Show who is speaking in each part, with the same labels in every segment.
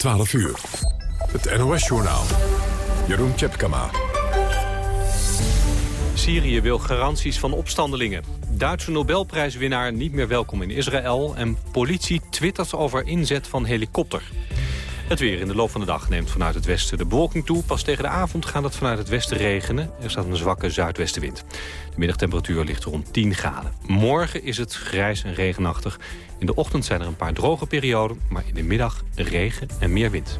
Speaker 1: 12 uur. Het NOS-journaal. Jeroen Tjepkama.
Speaker 2: Syrië wil garanties van opstandelingen. Duitse Nobelprijswinnaar niet meer welkom in Israël... en politie twittert over inzet van helikopter. Het weer in de loop van de dag neemt vanuit het westen de bewolking toe. Pas tegen de avond gaat het vanuit het westen regenen. Er staat een zwakke zuidwestenwind. De middagtemperatuur ligt rond 10 graden. Morgen is het grijs en regenachtig. In de ochtend zijn er een paar droge perioden, maar in de middag regen en meer wind.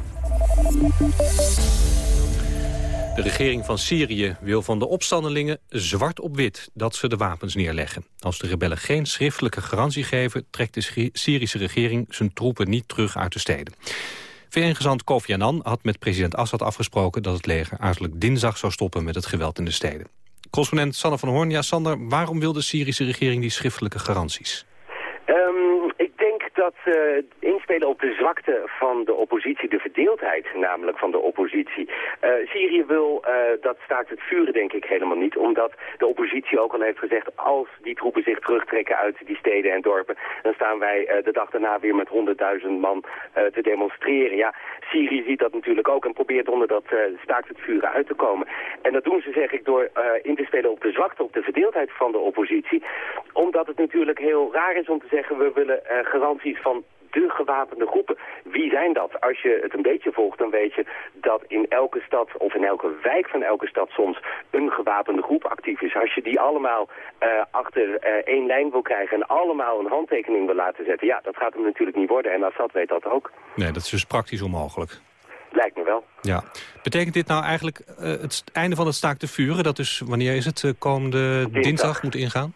Speaker 2: De regering van Syrië wil van de opstandelingen zwart op wit dat ze de wapens neerleggen. Als de rebellen geen schriftelijke garantie geven, trekt de Syrische regering zijn troepen niet terug uit de steden. VN-gezant Kofi Annan had met president Assad afgesproken dat het leger uiterlijk dinsdag zou stoppen met het geweld in de steden. Correspondent Sander van Hoorn, ja Sander, waarom wil de Syrische regering die schriftelijke garanties?
Speaker 3: Dat uh, inspelen op de zwakte van de oppositie, de verdeeldheid namelijk van de oppositie. Uh, Syrië wil uh, dat staakt het vuren denk ik helemaal niet, omdat de oppositie ook al heeft gezegd, als die troepen zich terugtrekken uit die steden en dorpen, dan staan wij de dag daarna weer met 100.000 man te demonstreren. Ja, Syrië ziet dat natuurlijk ook en probeert onder dat staakt het vuren uit te komen. En dat doen ze, zeg ik, door in te spelen op de zwakte, op de verdeeldheid van de oppositie, omdat het natuurlijk heel raar is om te zeggen, we willen garantie van de gewapende groepen. Wie zijn dat? Als je het een beetje volgt, dan weet je dat in elke stad of in elke wijk van elke stad soms een gewapende groep actief is. Als je die allemaal uh, achter uh, één lijn wil krijgen en allemaal een handtekening wil laten zetten, ja, dat gaat hem natuurlijk niet worden. En Assad weet dat ook.
Speaker 2: Nee, dat is dus praktisch onmogelijk.
Speaker 3: Lijkt me wel.
Speaker 2: Ja. Betekent dit nou eigenlijk uh, het einde van het staak te vuren? Dat is, wanneer is het, komende dinsdag, dinsdag moet ingaan?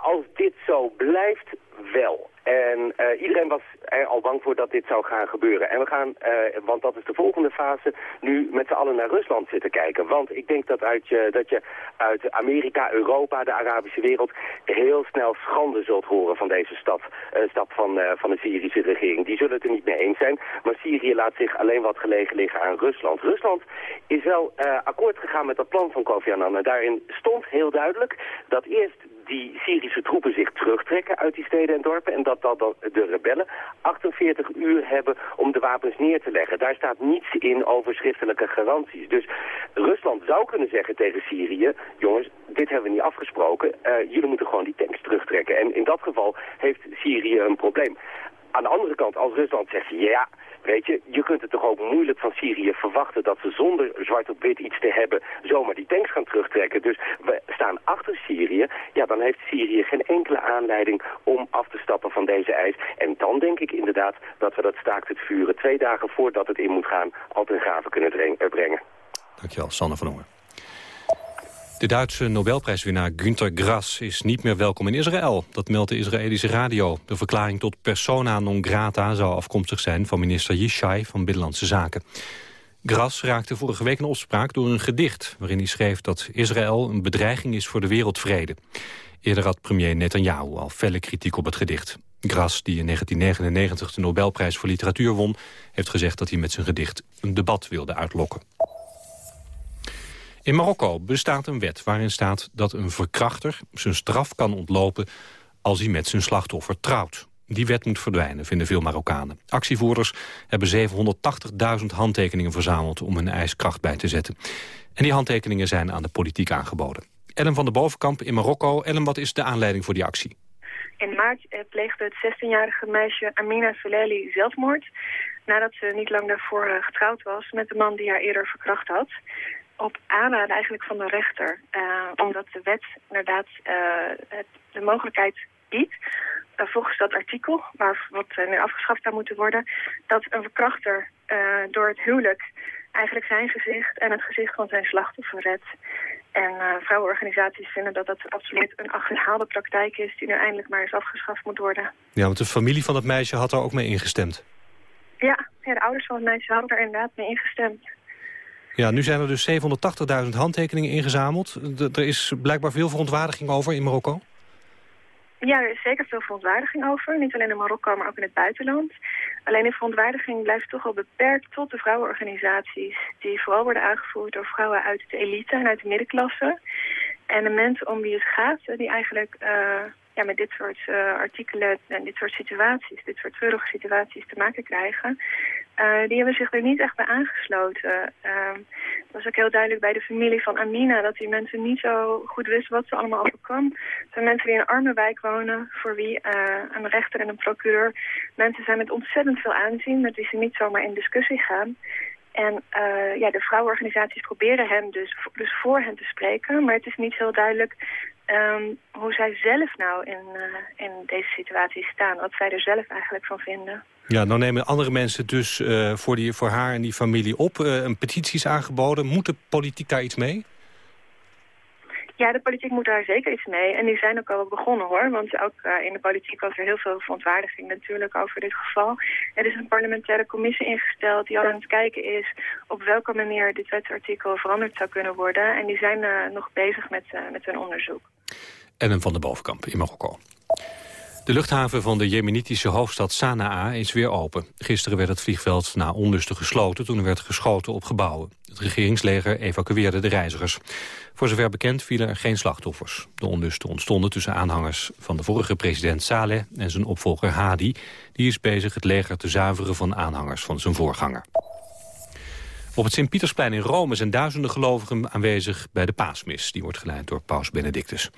Speaker 3: als dit zo blijft, wel. En uh, iedereen was er al bang voor dat dit zou gaan gebeuren. En we gaan, uh, want dat is de volgende fase, nu met z'n allen naar Rusland zitten kijken. Want ik denk dat, uit je, dat je uit Amerika, Europa, de Arabische wereld... heel snel schande zult horen van deze stap van, van de Syrische regering. Die zullen het er niet mee eens zijn. Maar Syrië laat zich alleen wat gelegen liggen aan Rusland. Rusland is wel akkoord gegaan met dat plan van Kofi Annan. En daarin stond heel duidelijk dat eerst die Syrische troepen zich terugtrekken uit die steden en dorpen... en dat, dat, dat de rebellen 48 uur hebben om de wapens neer te leggen. Daar staat niets in over schriftelijke garanties. Dus Rusland zou kunnen zeggen tegen Syrië... jongens, dit hebben we niet afgesproken, uh, jullie moeten gewoon die tanks terugtrekken. En in dat geval heeft Syrië een probleem. Aan de andere kant, als Rusland zegt, ja, Weet je, je kunt het toch ook moeilijk van Syrië verwachten dat ze zonder zwart op wit iets te hebben zomaar die tanks gaan terugtrekken. Dus we staan achter Syrië. Ja, dan heeft Syrië geen enkele aanleiding om af te stappen van deze eis. En dan denk ik inderdaad dat we dat staakt het vuren twee dagen voordat het in moet gaan al ten graven kunnen brengen.
Speaker 2: Dankjewel, Sanne van Honger. De Duitse Nobelprijswinnaar Günter Grass is niet meer welkom in Israël. Dat meldt de Israëlische radio. De verklaring tot persona non grata zou afkomstig zijn van minister Yishai van Binnenlandse Zaken. Grass raakte vorige week een opspraak door een gedicht... waarin hij schreef dat Israël een bedreiging is voor de wereldvrede. Eerder had premier Netanyahu al felle kritiek op het gedicht. Grass, die in 1999 de Nobelprijs voor literatuur won... heeft gezegd dat hij met zijn gedicht een debat wilde uitlokken. In Marokko bestaat een wet waarin staat dat een verkrachter zijn straf kan ontlopen als hij met zijn slachtoffer trouwt. Die wet moet verdwijnen, vinden veel Marokkanen. Actievoerders hebben 780.000 handtekeningen verzameld om hun eis kracht bij te zetten. En die handtekeningen zijn aan de politiek aangeboden. Ellen van der Bovenkamp in Marokko. Ellen, wat is de aanleiding voor die actie?
Speaker 4: In maart eh, pleegde het 16-jarige meisje Amina Feleli zelfmoord... nadat ze niet lang daarvoor eh, getrouwd was met de man die haar eerder verkracht had op aanraden eigenlijk van de rechter. Uh, omdat de wet inderdaad het, de mogelijkheid biedt, uh, volgens dat artikel, waar, wat nu afgeschaft zou moeten worden, dat een verkrachter door het huwelijk eigenlijk zijn gezicht en het gezicht van zijn slachtoffer redt. En vrouwenorganisaties vinden dat dat absoluut een achterhaalde praktijk is die nu eindelijk maar eens afgeschaft moet worden.
Speaker 2: Ja, want de familie van het meisje had er ook mee ingestemd.
Speaker 4: Ja, ja de ouders van het meisje hadden er inderdaad mee ingestemd.
Speaker 2: Ja, nu zijn er dus 780.000 handtekeningen ingezameld. er is blijkbaar veel verontwaardiging over in Marokko.
Speaker 4: Ja, er is zeker veel verontwaardiging over. Niet alleen in Marokko, maar ook in het buitenland. Alleen de verontwaardiging blijft toch wel beperkt tot de vrouwenorganisaties... die vooral worden aangevoerd door vrouwen uit de elite en uit de middenklasse. En de mensen om wie het gaat, die eigenlijk uh, met dit soort uh, artikelen en dit soort situaties... dit soort treurige situaties te maken krijgen... Uh, die hebben zich er niet echt bij aangesloten. Uh, was ook heel duidelijk bij de familie van Amina... dat die mensen niet zo goed wisten wat ze allemaal overkwam. Het zijn mensen die in een arme wijk wonen... voor wie uh, een rechter en een procureur... mensen zijn met ontzettend veel aanzien... met wie ze niet zomaar in discussie gaan. En ja, de vrouwenorganisaties proberen hem dus, dus voor hen te spreken... maar het is niet heel duidelijk um, hoe zij zelf nou in, uh, in deze situatie staan. Wat zij er zelf eigenlijk van vinden.
Speaker 2: Ja, dan nemen andere mensen dus uh, voor, die, voor haar en die familie op. Uh, een petitie is aangeboden. Moet de daar iets mee?
Speaker 4: Ja, de politiek moet daar zeker iets mee. En die zijn ook al begonnen hoor. Want ook uh, in de politiek was er heel veel verontwaardiging natuurlijk over dit geval. Er is een parlementaire commissie ingesteld die al aan het kijken is... op welke manier dit wetsartikel veranderd zou kunnen worden. En die zijn uh, nog bezig met, uh, met hun onderzoek.
Speaker 2: Ellen van de Bovenkamp in Marokko. De luchthaven van de jemenitische hoofdstad Sanaa is weer open. Gisteren werd het vliegveld na onlusten gesloten toen er werd geschoten op gebouwen. Het regeringsleger evacueerde de reizigers. Voor zover bekend vielen er geen slachtoffers. De onlusten ontstonden tussen aanhangers van de vorige president Saleh en zijn opvolger Hadi. Die is bezig het leger te zuiveren van aanhangers van zijn voorganger. Op het Sint-Pietersplein in Rome zijn duizenden gelovigen aanwezig bij de paasmis. Die wordt geleid door paus Benedictus.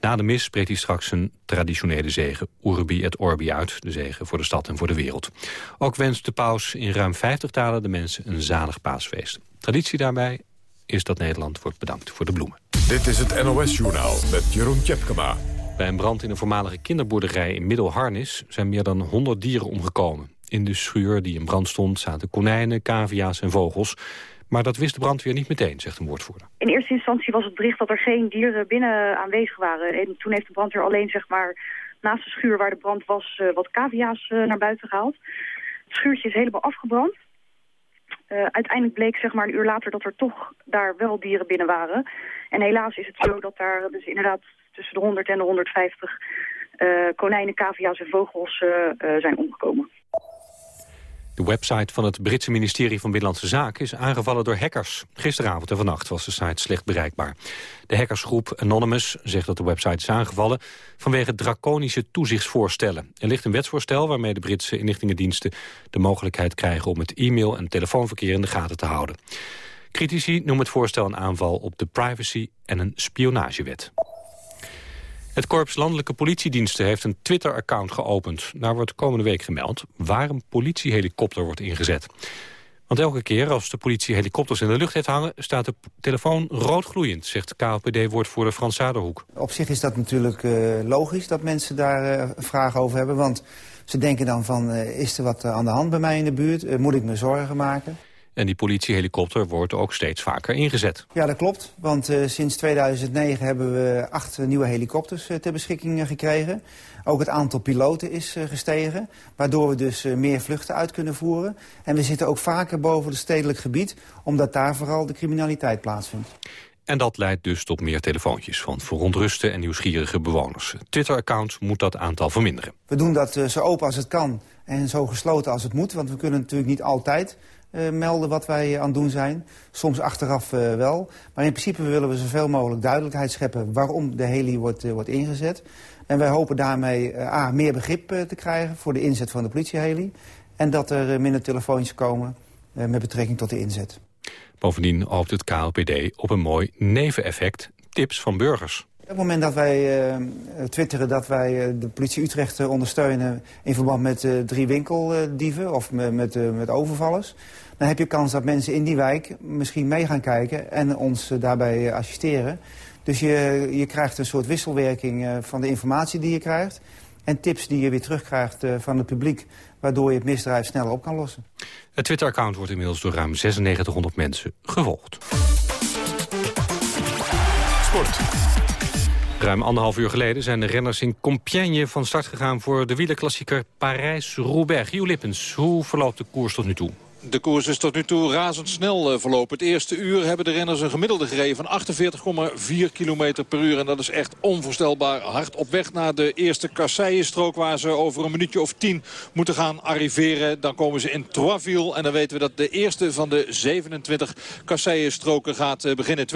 Speaker 2: Na de mis spreekt hij straks een traditionele zegen, Urbi et Orbi uit, de zegen voor de stad en voor de wereld. Ook wenst de paus in ruim 50 talen de mensen een zalig paasfeest. Traditie daarbij is dat Nederland wordt bedankt voor de bloemen.
Speaker 1: Dit is het NOS-journaal met Jeroen Tjepkema.
Speaker 2: Bij een brand in een voormalige kinderboerderij in Middelharnis zijn meer dan 100 dieren omgekomen. In de schuur die in brand stond zaten konijnen, cavia's en vogels. Maar dat wist de brandweer niet meteen, zegt een woordvoerder.
Speaker 5: In eerste instantie was het bericht dat er geen dieren binnen aanwezig waren. En toen heeft de brandweer alleen zeg maar, naast de schuur waar de brand was uh, wat cavia's uh, naar buiten gehaald. Het schuurtje is helemaal afgebrand. Uh, uiteindelijk bleek zeg maar, een uur later dat er toch daar wel dieren binnen waren. En helaas is het zo dat daar dus inderdaad tussen de 100 en de 150 konijnen, cavia's en vogels zijn omgekomen.
Speaker 2: De website van het Britse ministerie van Binnenlandse Zaken is aangevallen door hackers. Gisteravond en vannacht was de site slecht bereikbaar. De hackersgroep Anonymous zegt dat de website is aangevallen vanwege draconische toezichtsvoorstellen. Er ligt een wetsvoorstel waarmee de Britse inlichtingendiensten de mogelijkheid krijgen om het e-mail- en telefoonverkeer in de gaten te houden. Critici noemen het voorstel een aanval op de privacy en een spionagewet. Het Korps Landelijke Politiediensten heeft een Twitter-account geopend. Daar wordt komende week gemeld waar een politiehelikopter wordt ingezet. Want elke keer als de politie helikopters in de lucht heeft hangen... staat de telefoon roodgloeiend, zegt KLPD-woordvoerder Frans Zaderhoek.
Speaker 6: Op zich is dat natuurlijk uh, logisch dat mensen daar uh, vragen over hebben. Want ze denken dan van, uh, is er wat aan de hand bij mij in de buurt? moet ik me zorgen maken?
Speaker 2: En die politiehelikopter wordt ook steeds vaker ingezet.
Speaker 6: Ja, dat klopt. Want uh, sinds 2009 hebben we acht nieuwe helikopters uh, ter beschikking gekregen. Ook het aantal piloten is uh, gestegen. Waardoor we dus meer vluchten uit kunnen voeren. En we zitten ook vaker boven het stedelijk gebied. Omdat daar vooral de criminaliteit plaatsvindt.
Speaker 2: En dat leidt dus tot meer telefoontjes van verontruste en nieuwsgierige bewoners. Twitter-account moet dat aantal verminderen.
Speaker 6: We doen dat zo open als het kan en zo gesloten als het moet. Want we kunnen natuurlijk niet altijd uh, melden wat wij aan het doen zijn. Soms achteraf uh, wel. Maar in principe willen we zoveel mogelijk duidelijkheid scheppen... waarom de heli wordt, uh, wordt ingezet. En wij hopen daarmee A, meer begrip te krijgen voor de inzet van de politieheli. En dat er minder telefoontjes komen met betrekking tot de inzet.
Speaker 2: Bovendien hoopt het KLPD op een mooi neveneffect. Tips van burgers.
Speaker 6: Op het moment dat wij uh, twitteren dat wij de politie Utrecht ondersteunen... in verband met drie winkeldieven of met, met, met, overvallers... dan heb je kans dat mensen in die wijk misschien mee gaan kijken... en ons daarbij assisteren. Dus je, je krijgt een soort wisselwerking van de informatie die je krijgt... en tips die je weer terugkrijgt van het publiek... waardoor je het misdrijf sneller op kan lossen.
Speaker 2: Het Twitter-account wordt inmiddels door ruim 9600 mensen gevolgd. Sport. Ruim anderhalf uur geleden zijn de renners in Compiègne van start gegaan... voor de wielerklassieker Parijs-Roubaix. Gio Lippens, hoe verloopt de koers tot nu toe?
Speaker 7: De koers is tot nu toe razendsnel uh, verlopen. Het eerste uur hebben de renners een gemiddelde gereden van 48,4 km per uur. En dat is echt onvoorstelbaar hard op weg naar de eerste kasseienstrook... waar ze over een minuutje of tien moeten gaan arriveren. Dan komen ze in Troisville en dan weten we dat de eerste van de 27 kasseienstroken gaat uh, beginnen.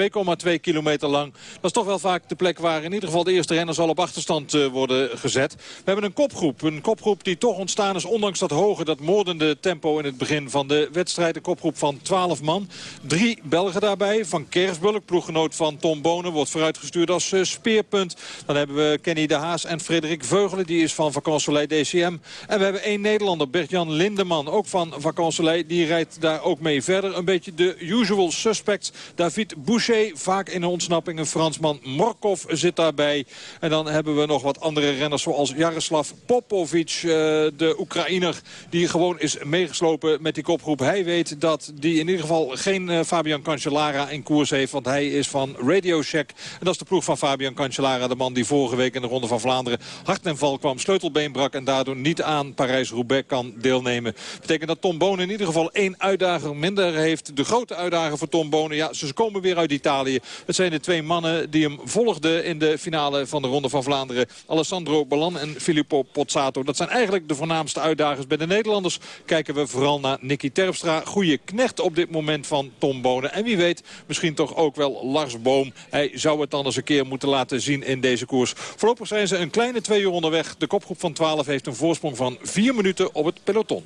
Speaker 7: 2,2 kilometer lang. Dat is toch wel vaak de plek waar in ieder geval de eerste renners al op achterstand uh, worden gezet. We hebben een kopgroep. Een kopgroep die toch ontstaan is ondanks dat hoge, dat moordende tempo in het begin van de wedstrijd. Een kopgroep van 12 man. Drie Belgen daarbij. Van Kersbulk, ploeggenoot van Tom Bonen, wordt vooruitgestuurd als uh, speerpunt. Dan hebben we Kenny de Haas en Frederik Veugelen. Die is van Vacansoleil DCM. En we hebben één Nederlander, Bert-Jan Lindeman. Ook van Vacansoleil. Die rijdt daar ook mee verder. Een beetje de usual suspects. David Boucher, vaak in een ontsnapping. Een Fransman. Morkov zit daarbij. En dan hebben we nog wat andere renners zoals Jaroslav Popovic. Uh, de Oekraïner die gewoon is meegeslopen met die Hij weet dat die in ieder geval geen uh, Fabian Cancellara in koers heeft. Want hij is van Radio Shack. En dat is de ploeg van Fabian Cancellara. De man die vorige week in de Ronde van Vlaanderen hard en val kwam. Sleutelbeen brak en daardoor niet aan Parijs-Roubaix kan deelnemen. Betekent dat Tom Bonen in ieder geval één uitdager minder heeft. De grote uitdager voor Tom Bonen. Ja, ze komen weer uit Italië. Het zijn de twee mannen die hem volgden in de finale van de Ronde van Vlaanderen. Alessandro Balan en Filippo Pozzato. Dat zijn eigenlijk de voornaamste uitdagers bij de Nederlanders. Kijken we vooral naar Nicky Terpstra. Goede knecht op dit moment van Tom Bonen. En wie weet, misschien toch ook wel Lars Boom. Hij zou het dan eens een keer moeten laten zien in deze koers. Voorlopig zijn ze een kleine twee uur onderweg. De kopgroep van 12 heeft een voorsprong van vier minuten op het peloton.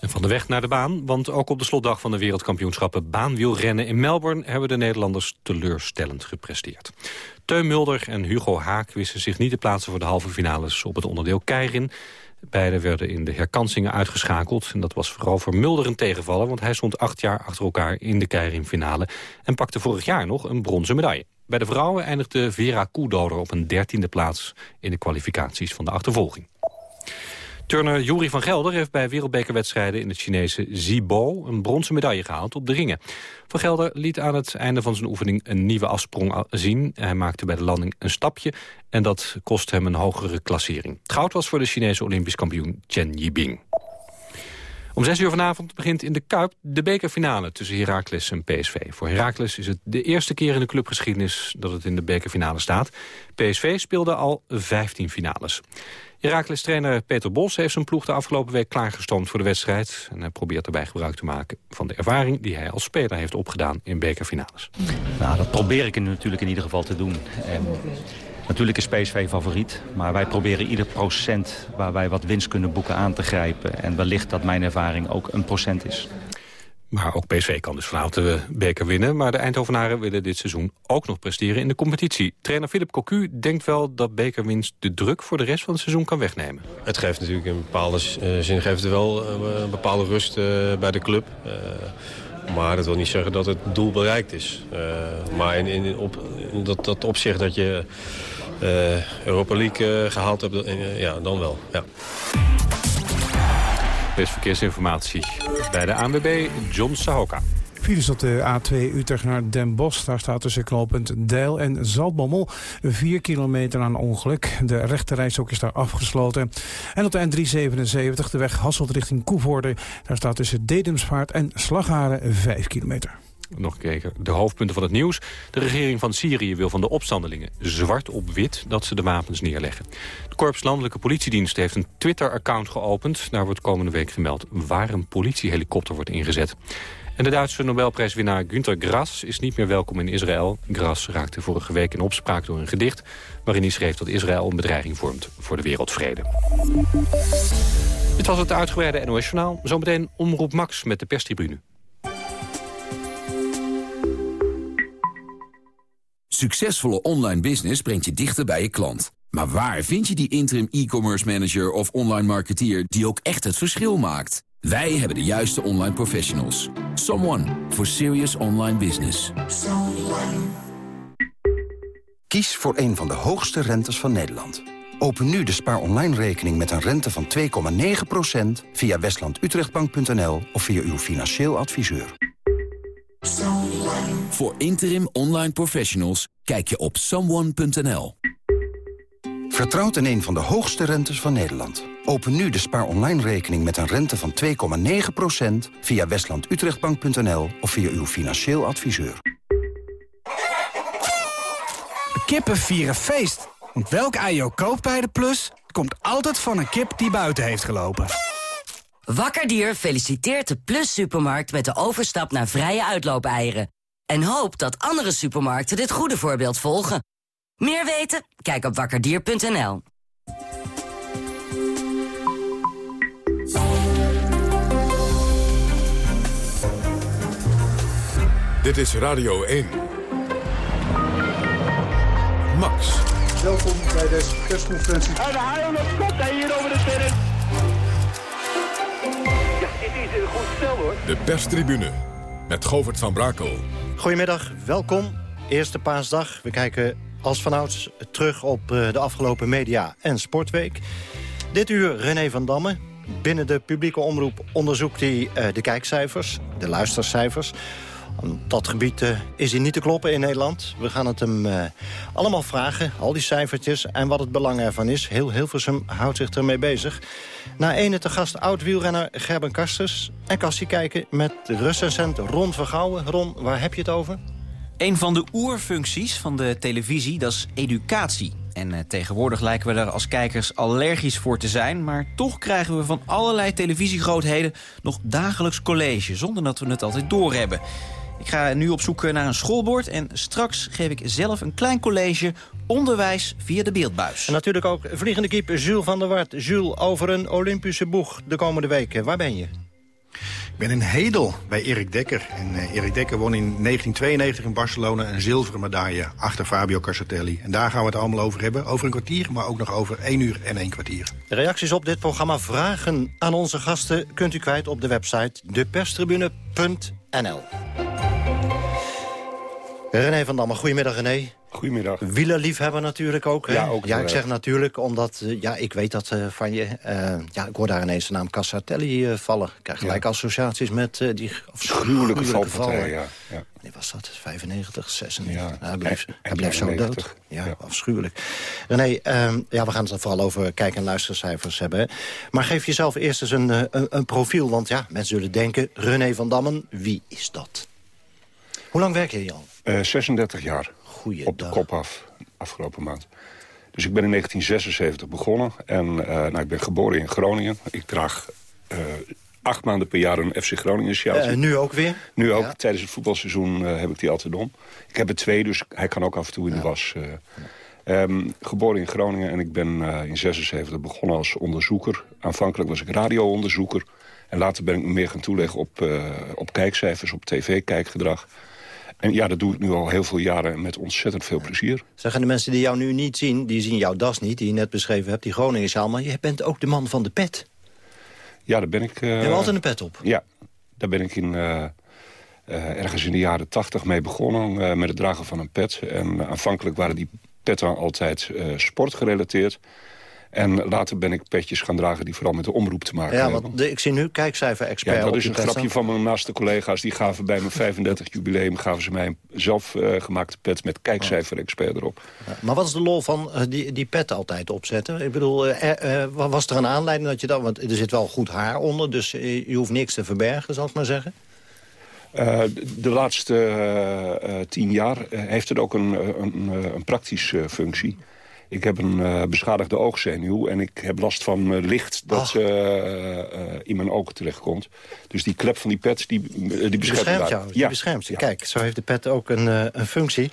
Speaker 2: En van de weg naar de baan, want ook op de slotdag van de wereldkampioenschappen baanwielrennen in Melbourne hebben de Nederlanders teleurstellend gepresteerd. Teun Mulder en Hugo Haak wisten zich niet te plaatsen voor de halve finales op het onderdeel Keirin. Beiden werden in de herkansingen uitgeschakeld. En dat was vooral voor Mulder een tegenvaller... want hij stond acht jaar achter elkaar in de Keirin-finale... en pakte vorig jaar nog een bronzen medaille. Bij de vrouwen eindigde Vera Koedoder op een dertiende plaats... in de kwalificaties van de achtervolging. Turner Jury van Gelder heeft bij wereldbekerwedstrijden in het Chinese Zibo een bronzen medaille gehaald op de ringen. Van Gelder liet aan het einde van zijn oefening een nieuwe afsprong zien. Hij maakte bij de landing een stapje en dat kost hem een hogere klassering. Goud was voor de Chinese Olympisch kampioen Chen Yibing. Om zes uur vanavond begint in de Kuip de bekerfinale tussen Heracles en PSV. Voor Heracles is het de eerste keer in de clubgeschiedenis dat het in de bekerfinale staat. PSV speelde al 15 finales. Heracles-trainer Peter Bos heeft zijn ploeg de afgelopen week klaargestoomd voor de wedstrijd. En hij probeert erbij gebruik te maken van de ervaring die hij als speler heeft opgedaan in bekerfinales.
Speaker 8: Nou, dat probeer ik natuurlijk in ieder geval te doen. En natuurlijk is PSV favoriet, maar wij proberen ieder procent waar wij wat winst kunnen boeken aan te grijpen. En wellicht dat mijn ervaring ook een procent is.
Speaker 2: Maar ook PSV kan dus vanavond de beker winnen. Maar de Eindhovenaren willen dit seizoen ook nog presteren in de competitie. Trainer Philip Cocu denkt wel dat bekerwinst de druk voor de rest van het seizoen kan wegnemen.
Speaker 9: Het geeft natuurlijk in bepaalde eh, zin geeft het wel eh, een bepaalde rust eh, bij de club. Maar dat wil niet zeggen dat het doel bereikt is. maar in, in, op in dat, dat opzicht dat je Europa League gehaald hebt, ja, dan wel. Ja.
Speaker 2: Best verkeersinformatie bij de ANWB, John Sahoka.
Speaker 10: Files op de A2 Utrecht naar Den Bosch. Daar staat tussen knooppunt Deil en Zaltbommel 4 kilometer aan ongeluk. De rechterrijstok is daar afgesloten. En op de N377, de weg Hasselt richting Koevoorde... daar staat tussen Dedemsvaart en Slagharen 5 kilometer.
Speaker 2: Nog een keer de hoofdpunten van het nieuws. De regering van Syrië wil van de opstandelingen zwart op wit dat ze de wapens neerleggen. De Korps Landelijke Politiedienst heeft een Twitter-account geopend. Daar wordt komende week gemeld waar een politiehelikopter wordt ingezet. En de Duitse Nobelprijswinnaar Günter Grass is niet meer welkom in Israël. Grass raakte vorige week in opspraak door een gedicht... waarin hij schreef dat Israël een bedreiging vormt voor de wereldvrede. Dit was het uitgebreide NOS-journaal. Zometeen Omroep Max met de perstribune.
Speaker 11: Succesvolle online business brengt je dichter bij je klant. Maar waar vind je die interim e-commerce manager of online marketeer die ook echt het verschil maakt? Wij hebben de juiste online professionals. Someone for serious online business.
Speaker 12: Kies voor een van de hoogste rentes van Nederland. Open nu de spaar online rekening met een rente van 2,9% via westlandutrechtbank.nl of via uw financieel adviseur.
Speaker 11: Voor interim online professionals kijk je op someone.nl.
Speaker 12: Vertrouwt in een van de hoogste rentes van Nederland. Open nu de Spaar Online rekening met een rente van 2,9% via westlandutrechtbank.nl of via uw financieel adviseur.
Speaker 13: Kippen vieren feest. Want welk ei je ook koopt bij de Plus... komt altijd van een kip die buiten heeft gelopen.
Speaker 14: Wakkerdier feliciteert de Plus Supermarkt met de overstap naar vrije uitloopeieren. En hoopt dat andere supermarkten dit goede voorbeeld volgen. Meer weten? Kijk op wakkerdier.nl.
Speaker 1: Dit is Radio 1. Max.
Speaker 15: Welkom bij deze persconferentie.
Speaker 16: En de haal op kop hier over de terrein.
Speaker 3: Is een goed stel hoor.
Speaker 1: De perstribune met Govert van Brakel.
Speaker 17: Goedemiddag, welkom. Eerste paasdag. We kijken als vanouds terug op eh, de afgelopen media- en sportweek. Dit uur René van Damme. Binnen de publieke omroep onderzoekt hij uh, de kijkcijfers, de luistercijfers. Dat gebied uh, is hij niet te kloppen in Nederland. We gaan het hem uh, allemaal vragen, al die cijfertjes en wat het belang ervan is. Heel Hilversum houdt zich ermee bezig. Na ene te gast oud-wielrenner Gerben Kasters. En kastie kijken met recensent Ron Vergouwen. Ron, waar heb je het over?
Speaker 18: Een van de oerfuncties van de televisie, dat is educatie. En uh, tegenwoordig lijken we er als kijkers allergisch voor te zijn... maar toch krijgen we van allerlei televisiegrootheden nog dagelijks college... zonder dat we het altijd doorhebben. Ik ga nu op zoek naar een schoolbord en straks geef ik zelf een klein college onderwijs via de beeldbuis.
Speaker 17: En natuurlijk ook vliegende kiep Jules van der Wart. Jules, over een Olympische boeg de komende weken. Waar ben je?
Speaker 15: Ik ben in Hedel bij Erik Dekker. En uh, Erik Dekker won in 1992 in Barcelona een zilveren medaille achter Fabio Cassatelli. En daar gaan we het allemaal over hebben. Over een kwartier, maar ook nog over één uur en één kwartier.
Speaker 17: De reacties op dit programma, vragen aan onze gasten... kunt u kwijt op de website deperstribune.nl. René van Damme, goedemiddag René.
Speaker 19: Goedemiddag.
Speaker 17: Wielerliefhebber natuurlijk ook. Hè?
Speaker 19: Ja, ook
Speaker 17: ja, ik zeg natuurlijk omdat, uh, ja, ik weet dat uh, van je. Uh, ja, ik hoor daar ineens de naam Cassatelli vallen. Ik krijg gelijk ja. associaties met die
Speaker 19: afschuwelijke valpartij. Ja,
Speaker 17: ja. Nee, was dat 95, 96? Ja. Nou, hij bleef, hij bleef zo dood. Ja, ja, afschuwelijk. René, um, ja, we gaan het er vooral over kijk- en luistercijfers hebben. Hè? Maar geef jezelf eerst eens een, een, een profiel. Want ja, mensen zullen denken, René van Dammen, wie is dat? Hoe lang werk je hier al?
Speaker 19: Uh, 36 jaar.
Speaker 17: Goeiedag.
Speaker 19: Op de kop af, afgelopen maand. Dus ik ben in 1976 begonnen. En uh, nou, ik ben geboren in Groningen. Ik draag uh, acht maanden per jaar een FC Groningen sjaaltje.
Speaker 17: Uh, nu ook weer?
Speaker 19: Nu ook. Ja. Tijdens het voetbalseizoen heb ik die altijd om. Ik heb er twee, dus hij kan ook af en toe in de was. Um, geboren in Groningen en ik ben in 76 begonnen als onderzoeker. Aanvankelijk was ik radioonderzoeker. En later ben ik me meer gaan toeleggen op, op kijkcijfers, op tv-kijkgedrag. En ja, dat doe ik nu al heel veel jaren met ontzettend veel plezier.
Speaker 17: Zeggen de mensen die jou nu niet zien, die zien jouw das niet... die je net beschreven hebt, die Groningen sjaal, maar je bent ook de man van de pet.
Speaker 19: Ja, daar ben ik... Uh,
Speaker 17: je hebt altijd een pet op.
Speaker 19: Ja, daar ben ik in, uh, uh, ergens in de jaren tachtig mee begonnen... met het dragen van een pet. En aanvankelijk waren die petten altijd sportgerelateerd... En later ben ik petjes gaan dragen die vooral met de omroep te maken
Speaker 17: ja,
Speaker 19: hebben.
Speaker 17: Want de, ik zie nu kijkcijfer-expert
Speaker 19: Ja, dat is een grapje van mijn naaste collega's. Die gaven bij mijn 35 jubileum gaven ze mij een zelfgemaakte uh, pet met kijkcijfer-expert erop.
Speaker 17: Ja, maar wat is de lol van uh, die, die pet altijd opzetten? Ik bedoel, uh, was er een aanleiding dat je dat... Want er zit wel goed haar onder, dus je hoeft niks te verbergen, zal ik maar zeggen.
Speaker 19: Uh, de laatste uh, tien jaar heeft het ook een, een, een praktische functie. Ik heb een uh, beschadigde oogzenuw en ik heb last van uh, licht dat uh, in mijn ogen terechtkomt. Dus die klep van die pet, die, die beschermt,
Speaker 17: jou. Die
Speaker 19: ja.
Speaker 17: beschermt je. Kijk, zo heeft de pet ook een, een functie.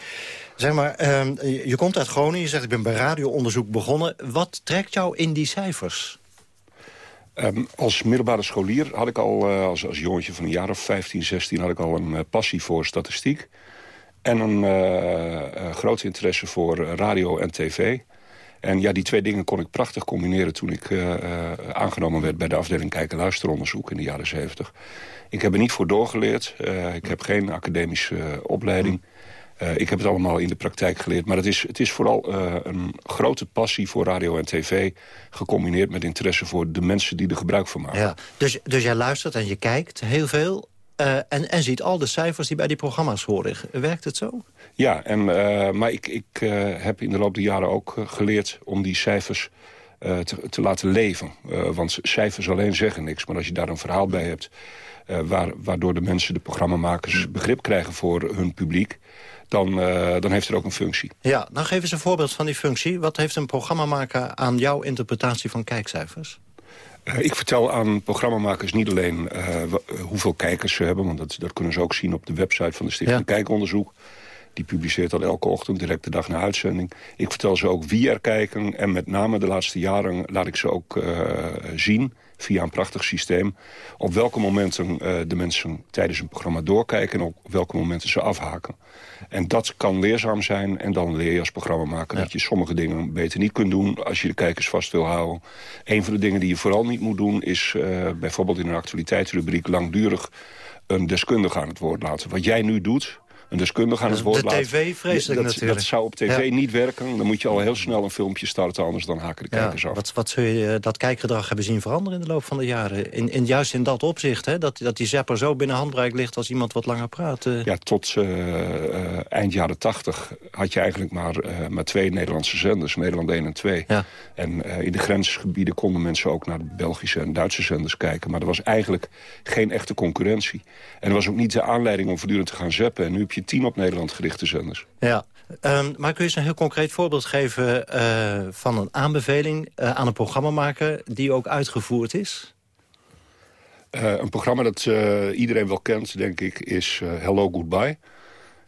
Speaker 17: Zeg maar, ehm, je komt uit Groningen, je zegt ik ben bij radioonderzoek begonnen. Wat trekt jou in die cijfers?
Speaker 19: Um, als middelbare scholier had ik al, als, als jongetje van een jaar of 15, 16... had ik al een passie voor statistiek. En een uh, groot interesse voor radio en tv. En ja, die twee dingen kon ik prachtig combineren... toen ik aangenomen werd bij de afdeling Kijk- en Luisteronderzoek in de jaren 70. Ik heb er niet voor doorgeleerd. ik heb geen academische opleiding. ik heb het allemaal in de praktijk geleerd. Maar het is, het is vooral een grote passie voor radio en tv... gecombineerd met interesse voor de mensen die er gebruik van maken.
Speaker 17: Ja, dus, dus jij luistert en je kijkt heel veel... eh, en, en ziet al de cijfers die bij die programma's horen. Werkt het zo?
Speaker 19: Ja, en, eh, maar ik, ik eh, heb in de loop der jaren ook geleerd om die cijfers te, te, laten leven. want cijfers alleen zeggen niks. Maar als je daar een verhaal bij hebt... Waar, waardoor de mensen, de programmamakers, begrip krijgen voor hun publiek... Dan, dan heeft het ook een functie.
Speaker 17: Ja, nou geef eens een voorbeeld van die functie. Wat heeft een programmamaker aan jouw interpretatie van kijkcijfers?
Speaker 19: Uh, ik vertel aan programmamakers niet alleen uh, hoeveel kijkers ze hebben... want dat, dat kunnen ze ook zien op de website van de Stichting ja. Kijkonderzoek. Die publiceert dat elke ochtend, direct de dag na uitzending. Ik vertel ze ook wie er kijken. En met name de laatste jaren laat ik ze ook uh, zien via een prachtig systeem... op welke momenten uh, de mensen tijdens een programma doorkijken... en op welke momenten ze afhaken. En dat kan leerzaam zijn. En dan leer je als programmamaker ja. dat je sommige dingen beter niet kunt doen... als je de kijkers vast wil houden. Een van de dingen die je vooral niet moet doen... is uh, bijvoorbeeld in een actualiteitsrubriek langdurig een deskundige aan het woord laten. Wat jij nu doet, een deskundige aan het woord
Speaker 17: de tv vreselijk
Speaker 19: dat,
Speaker 17: natuurlijk.
Speaker 19: Dat zou op tv ja. niet werken. Dan moet je al heel snel een filmpje starten, anders dan haken de
Speaker 17: ja,
Speaker 19: kijkers af.
Speaker 17: Wat, wat zul je dat kijkgedrag hebben zien veranderen in de loop van de jaren? In, in, juist in dat opzicht, hè? Dat, dat die zapper zo binnen handbereik ligt als iemand wat langer praat. Uh.
Speaker 19: Ja, tot uh, uh, eind jaren tachtig had je eigenlijk maar, maar twee Nederlandse zenders. Nederland 1 en 2.
Speaker 17: Ja.
Speaker 19: En in de grensgebieden konden mensen ook naar de Belgische en Duitse zenders kijken. Maar er was eigenlijk geen echte concurrentie. En er was ook niet de aanleiding om voortdurend te gaan zappen. En nu heb je tien op Nederland gerichte zenders.
Speaker 17: Ja, um, maar kun je eens een heel concreet voorbeeld geven uh, van een aanbeveling uh, aan een programmamaker die ook uitgevoerd is?
Speaker 19: Uh, een programma dat iedereen wel kent, denk ik, is Hello Goodbye.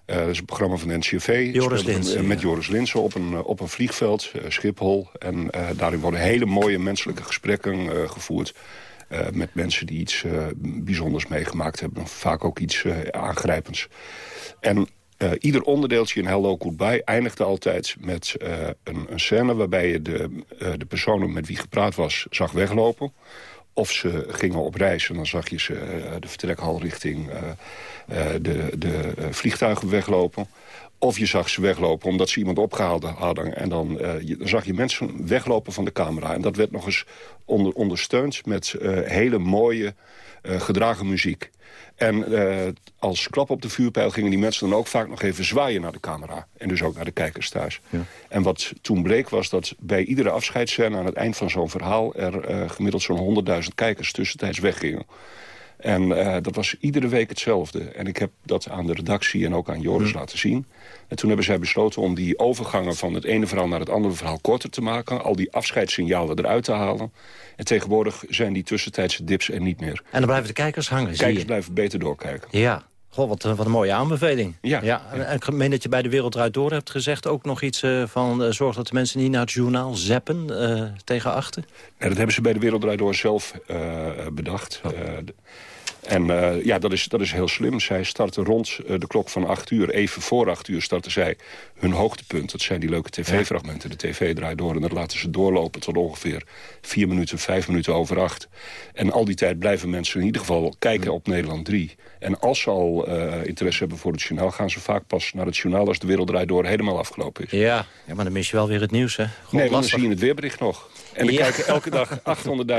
Speaker 19: dat is een programma van NCV.
Speaker 17: Joris Linsen.
Speaker 19: Met Joris Linsen op een, op een vliegveld, Schiphol. En daarin worden hele mooie menselijke gesprekken gevoerd. Uh, met mensen die iets uh, bijzonders meegemaakt hebben. Vaak ook iets uh, aangrijpends. En ieder onderdeeltje in Hello Goodbye eindigde altijd met een, een, scène... waarbij je de, de personen met wie gepraat was zag weglopen. Of ze gingen op reis en dan zag je ze de vertrekhal richting de, de vliegtuigen weglopen. Of je zag ze weglopen omdat ze iemand opgehaald hadden. En dan, uh, zag je mensen weglopen van de camera. En dat werd nog eens onder, ondersteund met uh, hele mooie uh, gedragen muziek. En als klap op de vuurpijl gingen die mensen dan ook vaak nog even zwaaien naar de camera. En dus ook naar de kijkers thuis. Ja. En wat toen bleek was dat bij iedere afscheidsscène aan het eind van zo'n verhaal... er gemiddeld zo'n 100.000 kijkers tussentijds weggingen. En uh, dat was iedere week hetzelfde. En ik heb dat aan de redactie en ook aan Joris mm. laten zien. En toen hebben zij besloten om die overgangen van het ene verhaal naar het andere verhaal korter te maken. Al die afscheidssignalen eruit te halen. En tegenwoordig zijn die tussentijdse dips er niet meer.
Speaker 17: En dan blijven de kijkers hangen,
Speaker 19: De kijkers blijven beter doorkijken.
Speaker 17: Ja. Goh, wat, wat een mooie aanbeveling.
Speaker 19: Ja.
Speaker 17: ja. En ik meen dat je bij de Wereld Draait Door hebt gezegd... ook nog iets uh, van uh, zorg dat de mensen niet naar het journaal zeppen uh, tegen achter.
Speaker 19: Dat hebben ze bij de Wereld Draait Door zelf bedacht. Oh. En uh, ja, dat is, dat is heel slim. Zij starten rond uh, de klok van 8 uur, even voor 8 uur, starten zij hun hoogtepunt. Dat zijn die leuke tv-fragmenten. De tv draait door en dat laten ze doorlopen tot ongeveer 4 minuten, 5 minuten over 8. En al die tijd blijven mensen in ieder geval kijken op Nederland 3. En als ze al uh, interesse hebben voor het journaal... gaan ze vaak pas naar het journaal als de wereld draait door helemaal afgelopen is.
Speaker 17: Ja, ja maar dan mis je wel weer het nieuws, hè?
Speaker 19: God, nee, dan zie je het weerbericht nog. En ja. kijken elke dag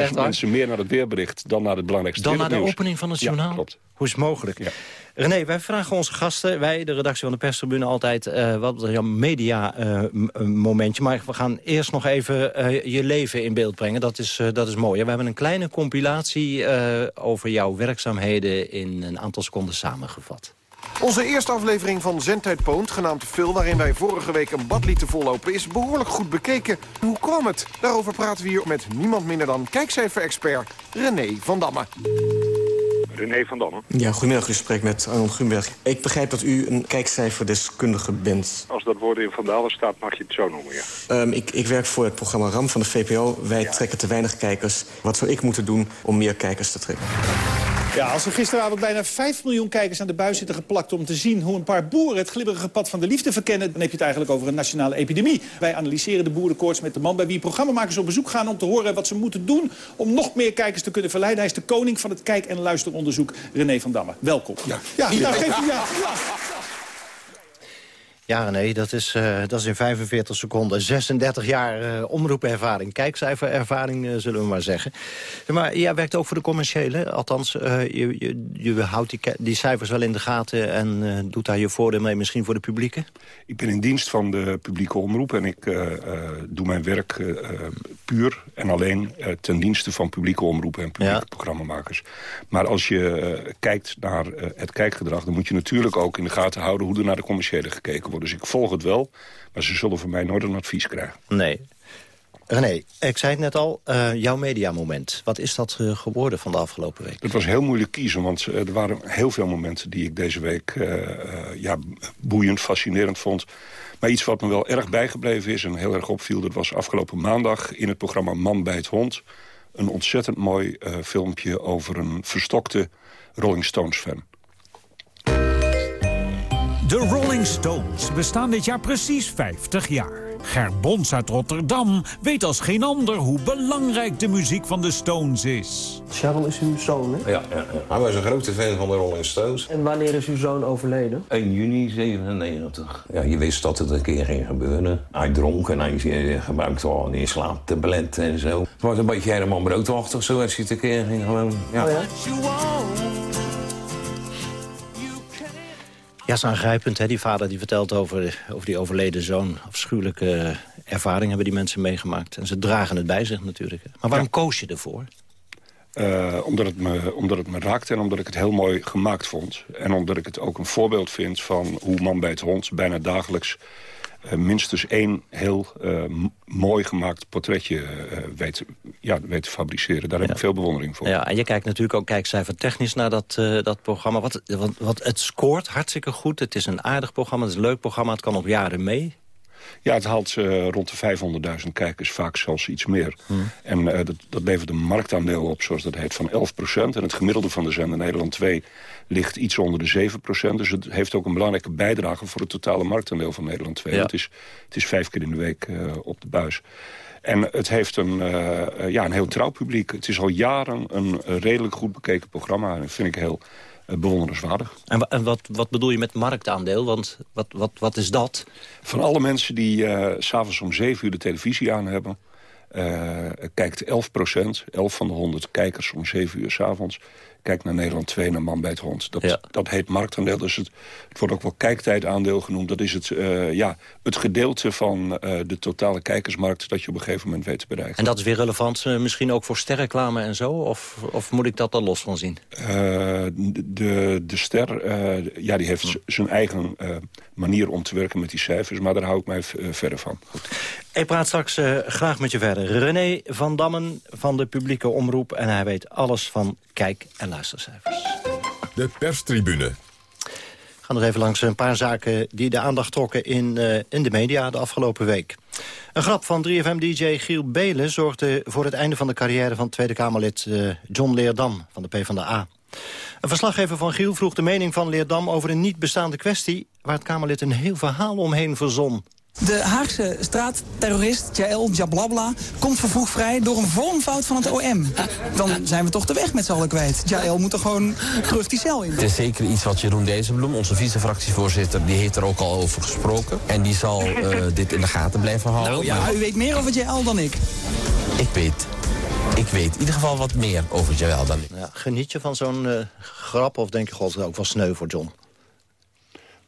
Speaker 19: 800.000 mensen meer naar het weerbericht... dan naar het belangrijkste
Speaker 17: Dan naar de opening van het journaal?
Speaker 19: Ja, klopt.
Speaker 17: Hoe is het mogelijk?
Speaker 19: Ja.
Speaker 17: René, wij vragen onze gasten, wij, de redactie van de perstribune... altijd uh, wat een media-momentje. Uh, maar we gaan eerst nog even uh, je leven in beeld brengen. Dat is, dat is mooi. We hebben een kleine compilatie over jouw werkzaamheden... in een aantal seconden samengevat.
Speaker 20: Onze eerste aflevering van Zendtijd Poont, genaamd Phil... waarin wij vorige week een bad lieten vollopen, is behoorlijk goed bekeken. Hoe kwam het? Daarover praten we hier met niemand minder dan kijkcijfer-expert René van Damme.
Speaker 21: René van Damme.
Speaker 22: Ja, goedemiddag. U spreekt met Arnold Grunberg. Ik begrijp dat u een kijkcijferdeskundige bent.
Speaker 21: Als dat woord in Van Dalen staat, mag je het zo noemen, ja.
Speaker 22: Um, ik, ik, werk voor het programma RAM van de VPO. Wij ja. trekken te weinig kijkers. Wat zou ik moeten doen om meer kijkers te trekken?
Speaker 23: Ja, als er gisteravond bijna 5 miljoen kijkers aan de buis zitten geplakt... om te zien hoe een paar boeren het glibberige pad van de liefde verkennen... dan heb je het eigenlijk over een nationale epidemie. Wij analyseren de boerenkoorts met de man bij wie programmamakers op bezoek gaan... om te horen wat ze moeten doen om nog meer kijkers te kunnen verleiden. Hij is de koning van het kijk- en luisteronderzoek, René van Damme. Welkom.
Speaker 20: Ja, ja,
Speaker 23: geef, ja, ja.
Speaker 17: Ja, nee, dat is, uh, dat is in 45 seconden. 36 jaar uh, omroepervaring, kijkcijferervaring, uh, zullen we maar zeggen. Maar jij werkt ook voor de commerciële. Althans, je, je, je, houdt die, die, cijfers wel in de gaten... en doet daar je voordeel mee misschien voor de publieke?
Speaker 19: Ik ben in dienst van de publieke omroep... en ik doe mijn werk puur en alleen ten dienste van publieke omroepen... en publieke ja. programmamakers. Maar als je kijkt naar het kijkgedrag... dan moet je natuurlijk ook in de gaten houden... hoe er naar de commerciële gekeken wordt. Dus ik volg het wel, maar ze zullen van mij nooit een advies krijgen.
Speaker 17: Nee. René, ik zei het net al, uh, jouw mediamoment. Wat is dat uh, geworden van de afgelopen week?
Speaker 19: Het was heel moeilijk kiezen, want uh, er waren heel veel momenten... die ik deze week ja, boeiend, fascinerend vond. Maar iets wat me wel erg bijgebleven is en heel erg opviel... dat was afgelopen maandag in het programma Man bij het Hond... een ontzettend mooi filmpje over een verstokte Rolling Stones-fan.
Speaker 24: De Rolling Stones bestaan dit jaar precies 50 jaar. Ger Bons uit Rotterdam weet als geen ander hoe belangrijk de muziek van de Stones is.
Speaker 25: Charles is uw zoon, hè?
Speaker 26: Ja, ja, ja, hij was een grote fan van de Rolling Stones.
Speaker 25: En wanneer is uw zoon overleden?
Speaker 26: 1 juni 97. Ja, je wist dat het een keer ging gebeuren. Hij dronk en hij gebruikte al een slaaptablet en zo. Het was een beetje helemaal broodwachtig zo als hij het een keer ging gewoon... Ja.
Speaker 25: Oh ja?
Speaker 17: Ja, is aangrijpend, hè? Die vader die vertelt over, over die overleden zoon. Afschuwelijke ervaring hebben die mensen meegemaakt. En ze dragen het bij zich natuurlijk. Maar waarom koos je ervoor?
Speaker 19: Uh, omdat, het me, omdat het me raakte en omdat ik het heel mooi gemaakt vond. En omdat ik het ook een voorbeeld vind van hoe man bij het hond... bijna dagelijks minstens één heel uh, mooi gemaakt portretje uh, weet, ja, weet te fabriceren. Daar heb ik veel bewondering voor.
Speaker 17: Ja, en je kijkt natuurlijk ook kijkcijfer technisch naar dat, dat programma. Wat, wat, wat, het scoort hartstikke goed. Het is een aardig programma, het is een leuk programma. Het kan nog jaren mee.
Speaker 19: Ja, het haalt uh, rond de 500.000 kijkers, vaak zelfs iets meer. Hmm. En uh, dat, dat levert een marktaandeel op, zoals dat heet, van 11% En het gemiddelde van de zender Nederland 2 ligt iets onder de 7% Dus het heeft ook een belangrijke bijdrage voor het totale marktaandeel van Nederland 2. Ja. Het, is, het is vijf keer in de week uh, op de buis. En het heeft een, ja, een heel trouw publiek. Het is al jaren een redelijk goed bekeken programma. En dat vind ik heel bewonderenswaardig.
Speaker 17: En, en wat, wat bedoel je met marktaandeel? Want wat, wat, wat is dat?
Speaker 19: Van alle mensen die uh, s'avonds om 7 uur de televisie aan hebben... Uh, kijkt 11 procent, 11 van de 100 kijkers om 7 uur s'avonds... Kijk naar Nederland 2, naar Man bij het Hond. Dat, ja. dat heet marktaandeel, dus het, het, wordt ook wel kijktijdaandeel genoemd. Dat is het, uh, ja, het gedeelte van uh, de totale kijkersmarkt... dat je op een gegeven moment weet te bereiken.
Speaker 17: En dat is weer relevant uh, misschien ook voor sterreclame en zo? Of, of moet ik dat dan los van zien?
Speaker 19: de, de ster ja, die heeft zijn eigen manier om te werken met die cijfers... maar daar hou ik mij verder van. Goed.
Speaker 17: Ik praat straks graag met je verder. René van Dammen van de publieke omroep... en hij weet alles van kijk- en luistercijfers.
Speaker 1: De perstribune.
Speaker 17: We gaan nog even langs een paar zaken die de aandacht trokken in, uh, in de media de afgelopen week. Een grap van 3FM-dj Giel Belen zorgde voor het einde van de carrière van Tweede Kamerlid uh, John Leerdam van de PvdA. Een verslaggever van Giel vroeg de mening van Leerdam over een niet bestaande kwestie... waar het Kamerlid een heel verhaal omheen verzon.
Speaker 27: De Haagse straatterrorist Jael Jablabla komt vervroegd vrij door een vormfout van het OM. Dan zijn we toch de weg met z'n allen kwijt. Jael moet er gewoon terug die cel in.
Speaker 28: Het is zeker iets wat Jeroen Dijsselbloem, onze vicefractievoorzitter, die heeft er ook al over gesproken. En die zal uh, dit in de gaten blijven houden.
Speaker 27: Nou ja, u weet meer over Jael dan ik.
Speaker 28: Ik weet ik weet in ieder geval wat meer over Jael dan ik.
Speaker 17: Ja, geniet je van zo'n uh, grap of denk je, god, ook wel sneu voor John?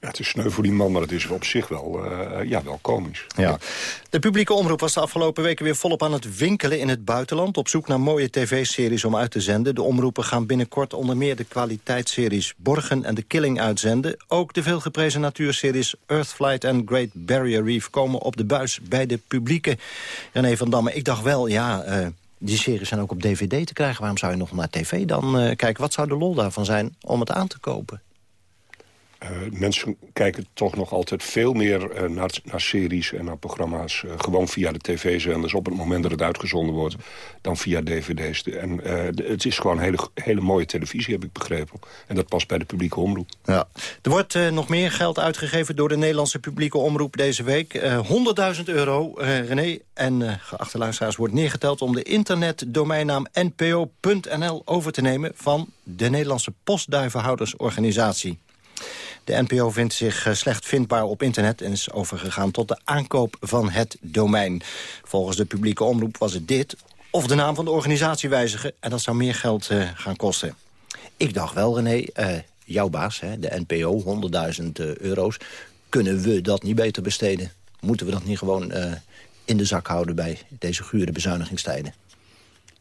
Speaker 19: Ja, het is sneu voor die man, maar het is op zich wel, uh, ja, wel komisch.
Speaker 17: Ja. De publieke omroep was de afgelopen weken weer volop aan het winkelen in het buitenland... op zoek naar mooie tv-series om uit te zenden. De omroepen gaan binnenkort onder meer de kwaliteitsseries Borgen en The Killing uitzenden. Ook de veelgeprezen natuurseries Earthflight en Great Barrier Reef... komen op de buis bij de publieke. René van Damme, ik dacht wel, ja... Uh, die series zijn ook op dvd te krijgen. Waarom zou je nog naar tv dan uh, kijken? Wat zou de lol daarvan zijn om het aan te kopen?
Speaker 19: Uh, mensen kijken toch nog altijd veel meer uh, naar, naar, series en naar programma's... Uh, gewoon via de tv-zenders op het moment dat het uitgezonden wordt... dan via dvd's. En het is gewoon hele, hele mooie televisie, heb ik begrepen. En dat past bij de publieke omroep.
Speaker 17: Ja. Er wordt nog meer geld uitgegeven door de Nederlandse publieke omroep deze week. 100.000 euro, René en geachte luisteraars, wordt neergeteld... om de internetdomeinnaam npo.nl over te nemen van de Nederlandse Postduivenhoudersorganisatie. De NPO vindt zich eh, slecht vindbaar op internet... en is overgegaan tot de aankoop van het domein. Volgens de publieke omroep was het dit of de naam van de organisatie wijzigen... en dat zou meer geld uh, gaan kosten. Ik dacht wel, René, uh, jouw baas, hè, de NPO, 100.000 uh, euro's... kunnen we dat niet beter besteden? Moeten we dat niet gewoon in de zak houden bij deze gure bezuinigingstijden?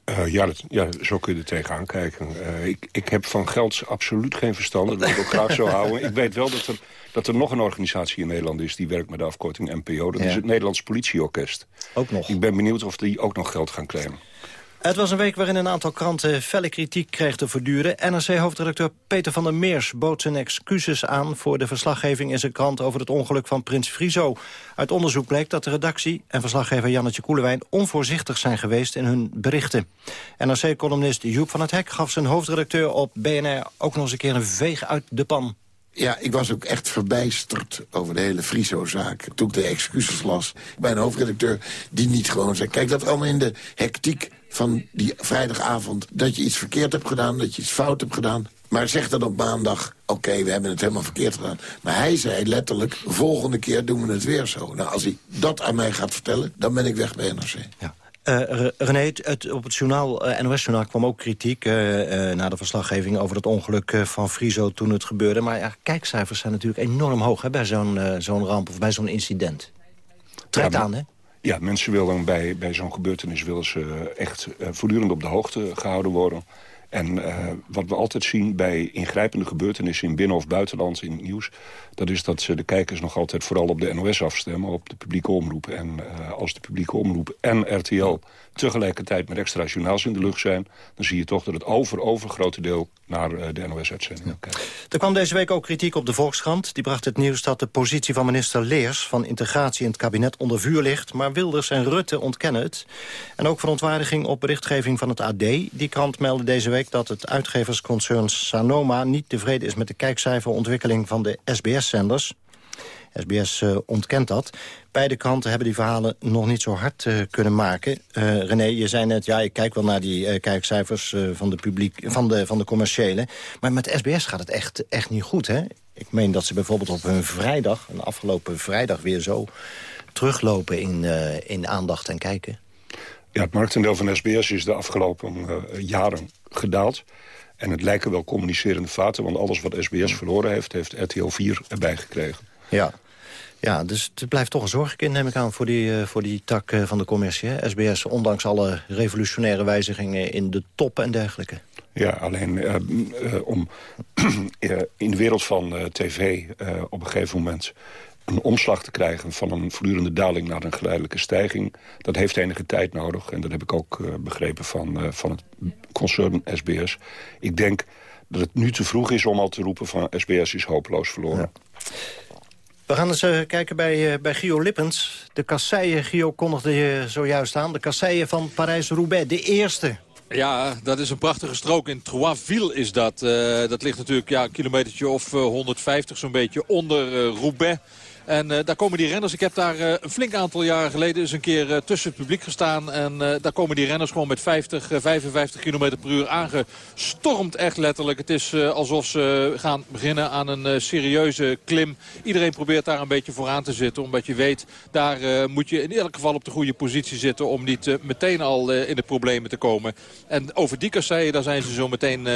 Speaker 19: Uh, ja, dat, ja, zo kun je er tegenaan kijken. Uh, ik, ik heb van geld absoluut geen verstand. Dat wil ik ook graag zo houden. Ik weet wel dat er, dat er nog een organisatie in Nederland is... die werkt met de afkorting NPO. Dat ja. is het Nederlands Politieorkest.
Speaker 17: Ook nog.
Speaker 19: Ik ben benieuwd of die ook nog geld gaan claimen.
Speaker 17: Het was een week waarin een aantal kranten felle kritiek kreeg te verduren. NRC-hoofdredacteur Peter van der Meers bood zijn excuses aan... voor de verslaggeving in zijn krant over het ongeluk van Prins Frizo. Uit onderzoek bleek dat de redactie en verslaggever Jannetje Koelewijn... onvoorzichtig zijn geweest in hun berichten. NRC-columnist Joep van het Hek gaf zijn hoofdredacteur op BNR... ook nog eens een keer een veeg uit de pan.
Speaker 29: Ja, ik was ook echt verbijsterd over de hele Friso-zaak. Toen ik de excuses las bij een hoofdredacteur die niet gewoon zei... kijk, dat allemaal in de hectiek van die vrijdagavond... dat je iets verkeerd hebt gedaan, dat je iets fout hebt gedaan. Maar zeg dan op maandag, oké, we hebben het helemaal verkeerd gedaan. Maar hij zei letterlijk, volgende keer doen we het weer zo. Nou, als hij dat aan mij gaat vertellen, dan ben ik weg bij NRC.
Speaker 17: Ja. Uh, René, het, op het journaal, uh, NOS-journaal kwam ook kritiek... Uh, na de verslaggeving over het ongeluk van Friso toen het gebeurde. Maar ja, kijkcijfers zijn natuurlijk enorm hoog hè, bij zo'n zo'n ramp of bij zo'n incident. Trekt ja, aan, hè?
Speaker 19: Ja, mensen willen bij, bij zo'n gebeurtenis willen ze echt voortdurend op de hoogte gehouden worden. En uh, wat we altijd zien bij ingrijpende gebeurtenissen in binnen- of buitenland in het nieuws... dat is dat ze de kijkers nog altijd vooral op de NOS afstemmen, op de publieke omroep. En uh, als de publieke omroep en RTL tegelijkertijd met extra journaals in de lucht zijn... dan zie je toch dat het over, overgrote deel naar uh, de NOS-uitzending ja. kijkt.
Speaker 17: Er kwam deze week ook kritiek op de Volkskrant. Die bracht het nieuws dat de positie van minister Leers... van integratie in het kabinet onder vuur ligt. Maar Wilders en Rutte ontkennen het. En ook verontwaardiging op berichtgeving van het AD. Die krant meldde deze week dat het uitgeversconcern Sanoma... niet tevreden is met de kijkcijferontwikkeling van de SBS-zenders. SBS uh, ontkent dat. Beide kranten hebben die verhalen nog niet zo hard uh, kunnen maken. Uh, René, je zei net, ja, ik kijk wel naar die kijkcijfers van, de publiek, van, de, van de commerciële. Maar met SBS gaat het echt, echt niet goed, hè? Ik meen dat ze bijvoorbeeld op hun vrijdag, een afgelopen vrijdag... weer zo teruglopen in, in aandacht en kijken.
Speaker 19: Ja, het marktendeel van SBS is de afgelopen jaren gedaald. En het lijken wel communicerende vaten, want alles wat SBS verloren heeft... heeft RTL 4 erbij gekregen.
Speaker 17: Ja. Ja, dus het blijft toch een zorgkind, neem ik aan, voor die, uh, voor die tak uh, van de commercie. Hè? SBS, ondanks alle revolutionaire wijzigingen in de top en dergelijke.
Speaker 19: Ja, alleen uh, om in de wereld van tv op een gegeven moment een omslag te krijgen van een voortdurende daling naar een geleidelijke stijging. Dat heeft enige tijd nodig. En dat heb ik ook begrepen van, van het concern SBS. Ik denk dat het nu te vroeg is om al te roepen van SBS is hopeloos verloren. Ja.
Speaker 17: We gaan eens uh, kijken bij, uh, bij Gio Lippens. De kasseien, Gio kondigde je zojuist aan. De kasseien van Parijs-Roubaix, de eerste.
Speaker 7: Ja, dat is een prachtige strook. In Troisville is dat. Uh, dat ligt natuurlijk ja, een kilometertje of 150 zo'n beetje onder Roubaix. En uh, daar komen die renners. Ik heb daar uh, een flink aantal jaren geleden eens een keer uh, tussen het publiek gestaan. En daar komen die renners gewoon met 50, 55 km per uur aangestormd. Echt letterlijk. Het is alsof ze gaan beginnen aan een serieuze klim. Iedereen probeert daar een beetje vooraan te zitten. Omdat je weet, daar moet je in elk geval op de goede positie zitten. Om niet meteen al in de problemen te komen. En over die kasseien, daar zijn ze zo meteen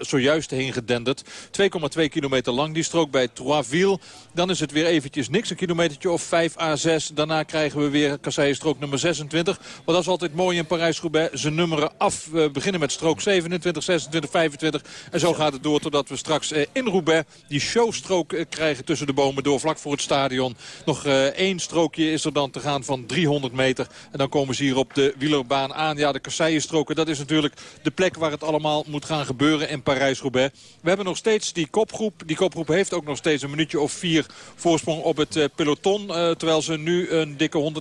Speaker 7: zojuist heen gedenderd. 2,2 kilometer lang die strook bij Troisville. Dan is het weer even eventjes niks. Een kilometertje of 5 à 6. Daarna krijgen we weer kasseienstrook nummer 26. Want dat is altijd mooi in Parijs-Roubaix. Ze nummeren af. We beginnen met strook 27, 26, 25. En zo gaat het door totdat we straks eh, in Roubaix die showstrook eh, krijgen tussen de bomen door. Vlak voor het stadion. Nog uh, één strookje is er dan te gaan van 300 meter. En dan komen ze hier op de wielerbaan aan. Ja, de kasseienstroken, dat is natuurlijk de plek waar het allemaal moet gaan gebeuren in Parijs-Roubaix. We hebben nog steeds die kopgroep. Die kopgroep heeft ook nog steeds een minuutje of vier voorsprong
Speaker 30: op het uh, peloton. Uh, terwijl ze nu een dikke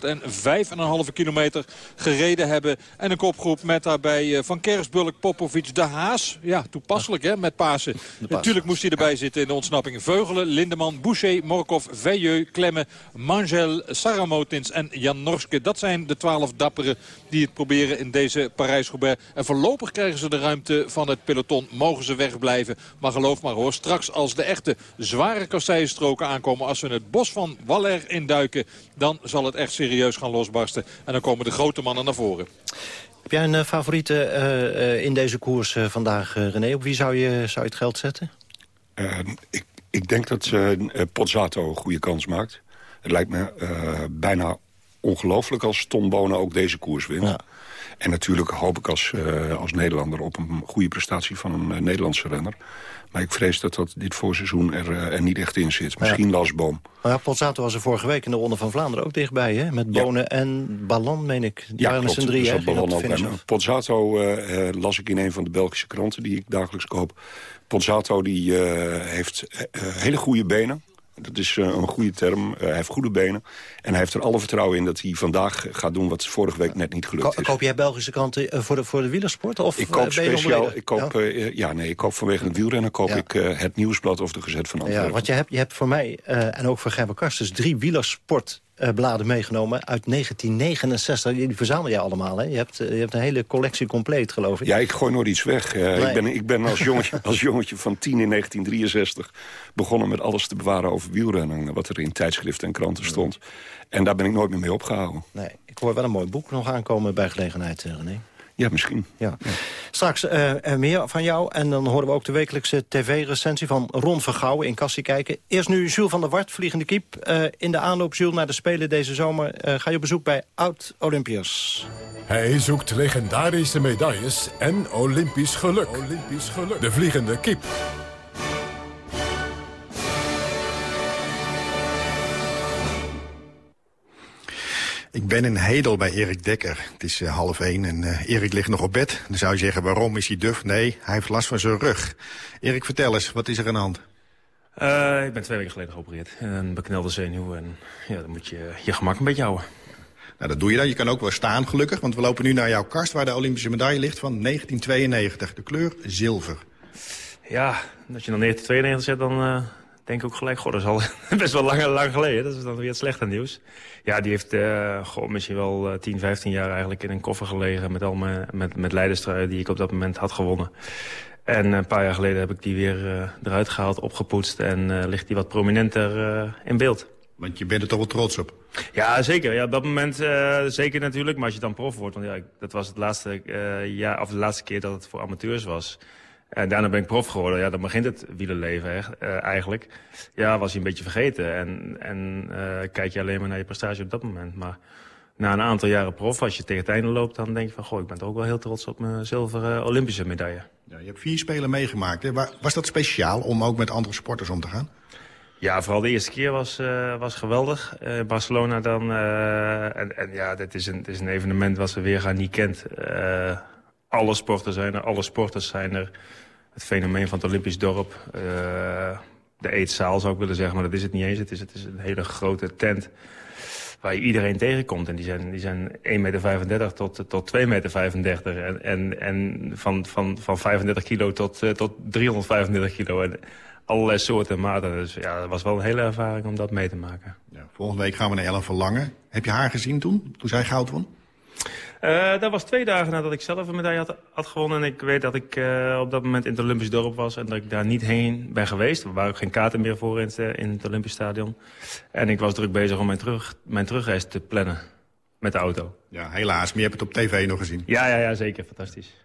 Speaker 30: 105,5 kilometer gereden hebben. En een kopgroep met daarbij uh, Van Kersbulk, Popovic, De Haas. Ja, toepasselijk hè, met Pasen. Natuurlijk moest hij erbij zitten in de ontsnapping. Veugelen, Lindeman, Boucher, Morkov, Veilleux, Klemme, Mangel, Saramotins en Jan Norske. Dat zijn de twaalf dapperen die het proberen in deze Parijs-Roubaix. En voorlopig krijgen ze de ruimte van het peloton. Mogen ze wegblijven. Maar geloof maar hoor, straks als de echte zware kasseienstroken aankomen... als we het bos van Waller induiken, dan zal het echt serieus gaan losbarsten. En dan komen de grote mannen naar voren.
Speaker 17: Heb jij een uh, favoriete uh, uh, in deze koers vandaag, René? Op wie zou je, zou je het geld zetten?
Speaker 19: ik, ik denk dat Pozzato een goede kans maakt. Het lijkt me bijna ongelooflijk als Tom Bonen ook deze koers wint. Ja. En natuurlijk hoop ik als, uh, als Nederlander op een goede prestatie van een uh, Nederlandse renner. Maar ik vrees dat dat dit voorseizoen er, uh, er niet echt in zit. Misschien ja. Lasboom.
Speaker 17: Maar ja, Pozzato was er vorige week in de Ronde van Vlaanderen ook dichtbij. Hè? Met Bonen ja. en Ballon, meen ik. Die
Speaker 19: ja, klopt. Drie, dus Ballon ook bij Pozzato las ik in een van de Belgische kranten die ik dagelijks koop. Pozzato die heeft hele goede benen. Dat is uh, een goede term. Uh, hij heeft goede benen. En hij heeft er alle vertrouwen in dat hij vandaag gaat doen... wat vorige week net niet gelukt
Speaker 17: Ko
Speaker 19: is.
Speaker 17: Koop jij Belgische kranten voor, de, voor de wielersport? Of
Speaker 19: ik koop speciaal... Ik koop, ja? ja? nee, ik koop vanwege het wielrennen koop ja. ik het Nieuwsblad of de Gezet van Antwerpen.
Speaker 17: Ja, want je hebt, je hebt voor mij en ook voor Gerber Karstens drie wielersport bladen meegenomen uit 1969. Die verzamel jij allemaal, hè? Je hebt, uh, je hebt een hele collectie compleet, geloof ik.
Speaker 19: Ja, ik gooi nooit iets weg. Uh, nee. ik, ben, ik ben als jongetje, als jongetje van 10 in 1963 begonnen met alles te bewaren over wielrennen. Wat er in tijdschriften en kranten stond. En daar ben ik nooit meer mee opgehouden.
Speaker 17: Nee, ik hoor wel een mooi boek nog aankomen bij gelegenheid, René.
Speaker 19: Ja, misschien.
Speaker 17: Ja. ja. Straks uh, meer van jou. En dan horen we ook de wekelijkse tv-recensie van Ron Vergouwen in Kassie kijken. Eerst nu Jules van der Wart, vliegende kiep. Uh, in de aanloop, Jules, naar de Spelen deze zomer... Uh, ga je op bezoek bij oud-Olympiërs.
Speaker 1: Hij zoekt legendarische medailles en Olympisch geluk. Olympisch geluk. De vliegende kiep.
Speaker 15: Ben in Hedel bij Erik Dekker. Het is uh, half één en uh, Erik ligt nog op bed. Dan zou je zeggen, waarom is hij duf? Nee, hij heeft last van zijn rug. Erik, vertel eens, wat is er aan de hand?
Speaker 31: Uh, ik ben twee weken geleden geopereerd. Een beknelde zenuw. En ja, dan moet je je gemak een beetje houden.
Speaker 15: Nou, dat doe je dan. Je kan ook wel staan, gelukkig. Want we lopen nu naar jouw kast waar de Olympische medaille ligt van 1992. De kleur zilver.
Speaker 31: Ja, als je dan 1992 zet, dan denk ook gelijk, goh, dat is al best wel lang, lang geleden. Dat is dan weer het slechte nieuws. Ja, die heeft uh, goh, misschien wel uh, 10, 15 jaar eigenlijk in een koffer gelegen... met al mijn met, met leiderstruien die ik op dat moment had gewonnen. En een paar jaar geleden heb ik die weer uh, eruit gehaald, opgepoetst... en ligt die wat prominenter in beeld.
Speaker 15: Want je bent er toch wel trots op?
Speaker 31: Ja, zeker. Ja, op dat moment zeker natuurlijk. Maar als je dan prof wordt... want ja, dat was het laatste, jaar, of de laatste keer dat het voor amateurs was... En daarna ben ik prof geworden. Ja, dan begint het wielerleven echt, uh, eigenlijk. Ja, was hij een beetje vergeten. En, en uh, kijk je alleen maar naar je prestatie op dat moment. Maar na een aantal jaren prof, als je tegen het einde loopt... dan denk je van, goh, ik ben toch ook wel heel trots op mijn zilveren Olympische medaille.
Speaker 15: Ja, je hebt vier spelen meegemaakt. Hè? Was dat speciaal om ook met andere sporters om te gaan?
Speaker 31: Ja, vooral de eerste keer was, uh, was geweldig. Uh, Barcelona dan. Uh, en, en ja, dit is, een, dit is een evenement wat we weer gaan niet kent. alle sporten zijn er, alle sporters zijn er het fenomeen van het Olympisch dorp. Uh, de eetzaal zou ik willen zeggen, maar dat is het niet eens. Het is, het is een hele grote tent waar je iedereen tegenkomt. En die zijn, die zijn 1,35 meter tot, tot 2,35 meter. En, en, en van, van, van 35 kilo tot, uh, tot 335 kilo. En allerlei soorten en maten. Dus ja, dat was wel een hele ervaring om dat mee te maken.
Speaker 15: Ja, volgende week gaan we naar Ellen Verlangen. Heb je haar gezien toen, toen zij goud won?
Speaker 31: Uh, dat was twee dagen nadat ik zelf een medaille had, had gewonnen. En ik weet dat ik uh, op dat moment in het Olympisch dorp was. En dat ik daar niet heen ben geweest. Er waren ook geen kaarten meer voor in het, in het Olympisch stadion. En ik was druk bezig om mijn, terug, mijn terugreis te plannen. Met de auto.
Speaker 15: Ja, helaas. Maar je hebt het op tv nog gezien.
Speaker 31: Ja, ja, ja zeker. Fantastisch.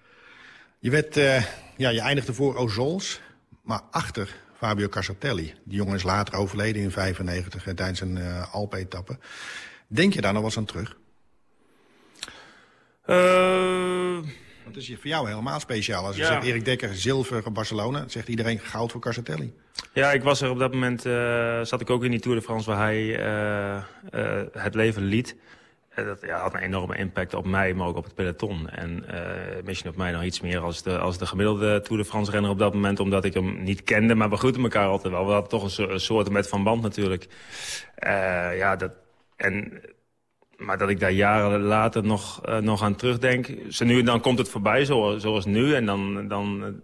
Speaker 15: Je, werd, uh, ja, je eindigde voor Ozols. Maar achter Fabio Casatelli. Die jongen is later overleden in 95 tijdens een Alpe-etappe. Denk je daar nog wel eens aan terug?
Speaker 31: Uh...
Speaker 15: Dat is voor jou helemaal speciaal. Als je ja. zegt Erik Dekker zilver Barcelona, zegt iedereen goud voor Casatelli.
Speaker 31: Ja, ik was er op dat moment, uh, zat ik ook in die Tour de France waar hij uh, het leven liet. dat ja, had een enorme impact op mij, maar ook op het peloton. En misschien op mij nog iets meer als de, als de gemiddelde Tour de France renner op dat moment. Omdat ik hem niet kende, maar we groeten elkaar altijd wel. We hadden toch een, soort met van band natuurlijk. Ja, dat, en, maar dat ik daar jaren later nog, uh, nog aan terugdenk. Zo nu dan komt het voorbij, zoals, zoals nu. En dan, dan,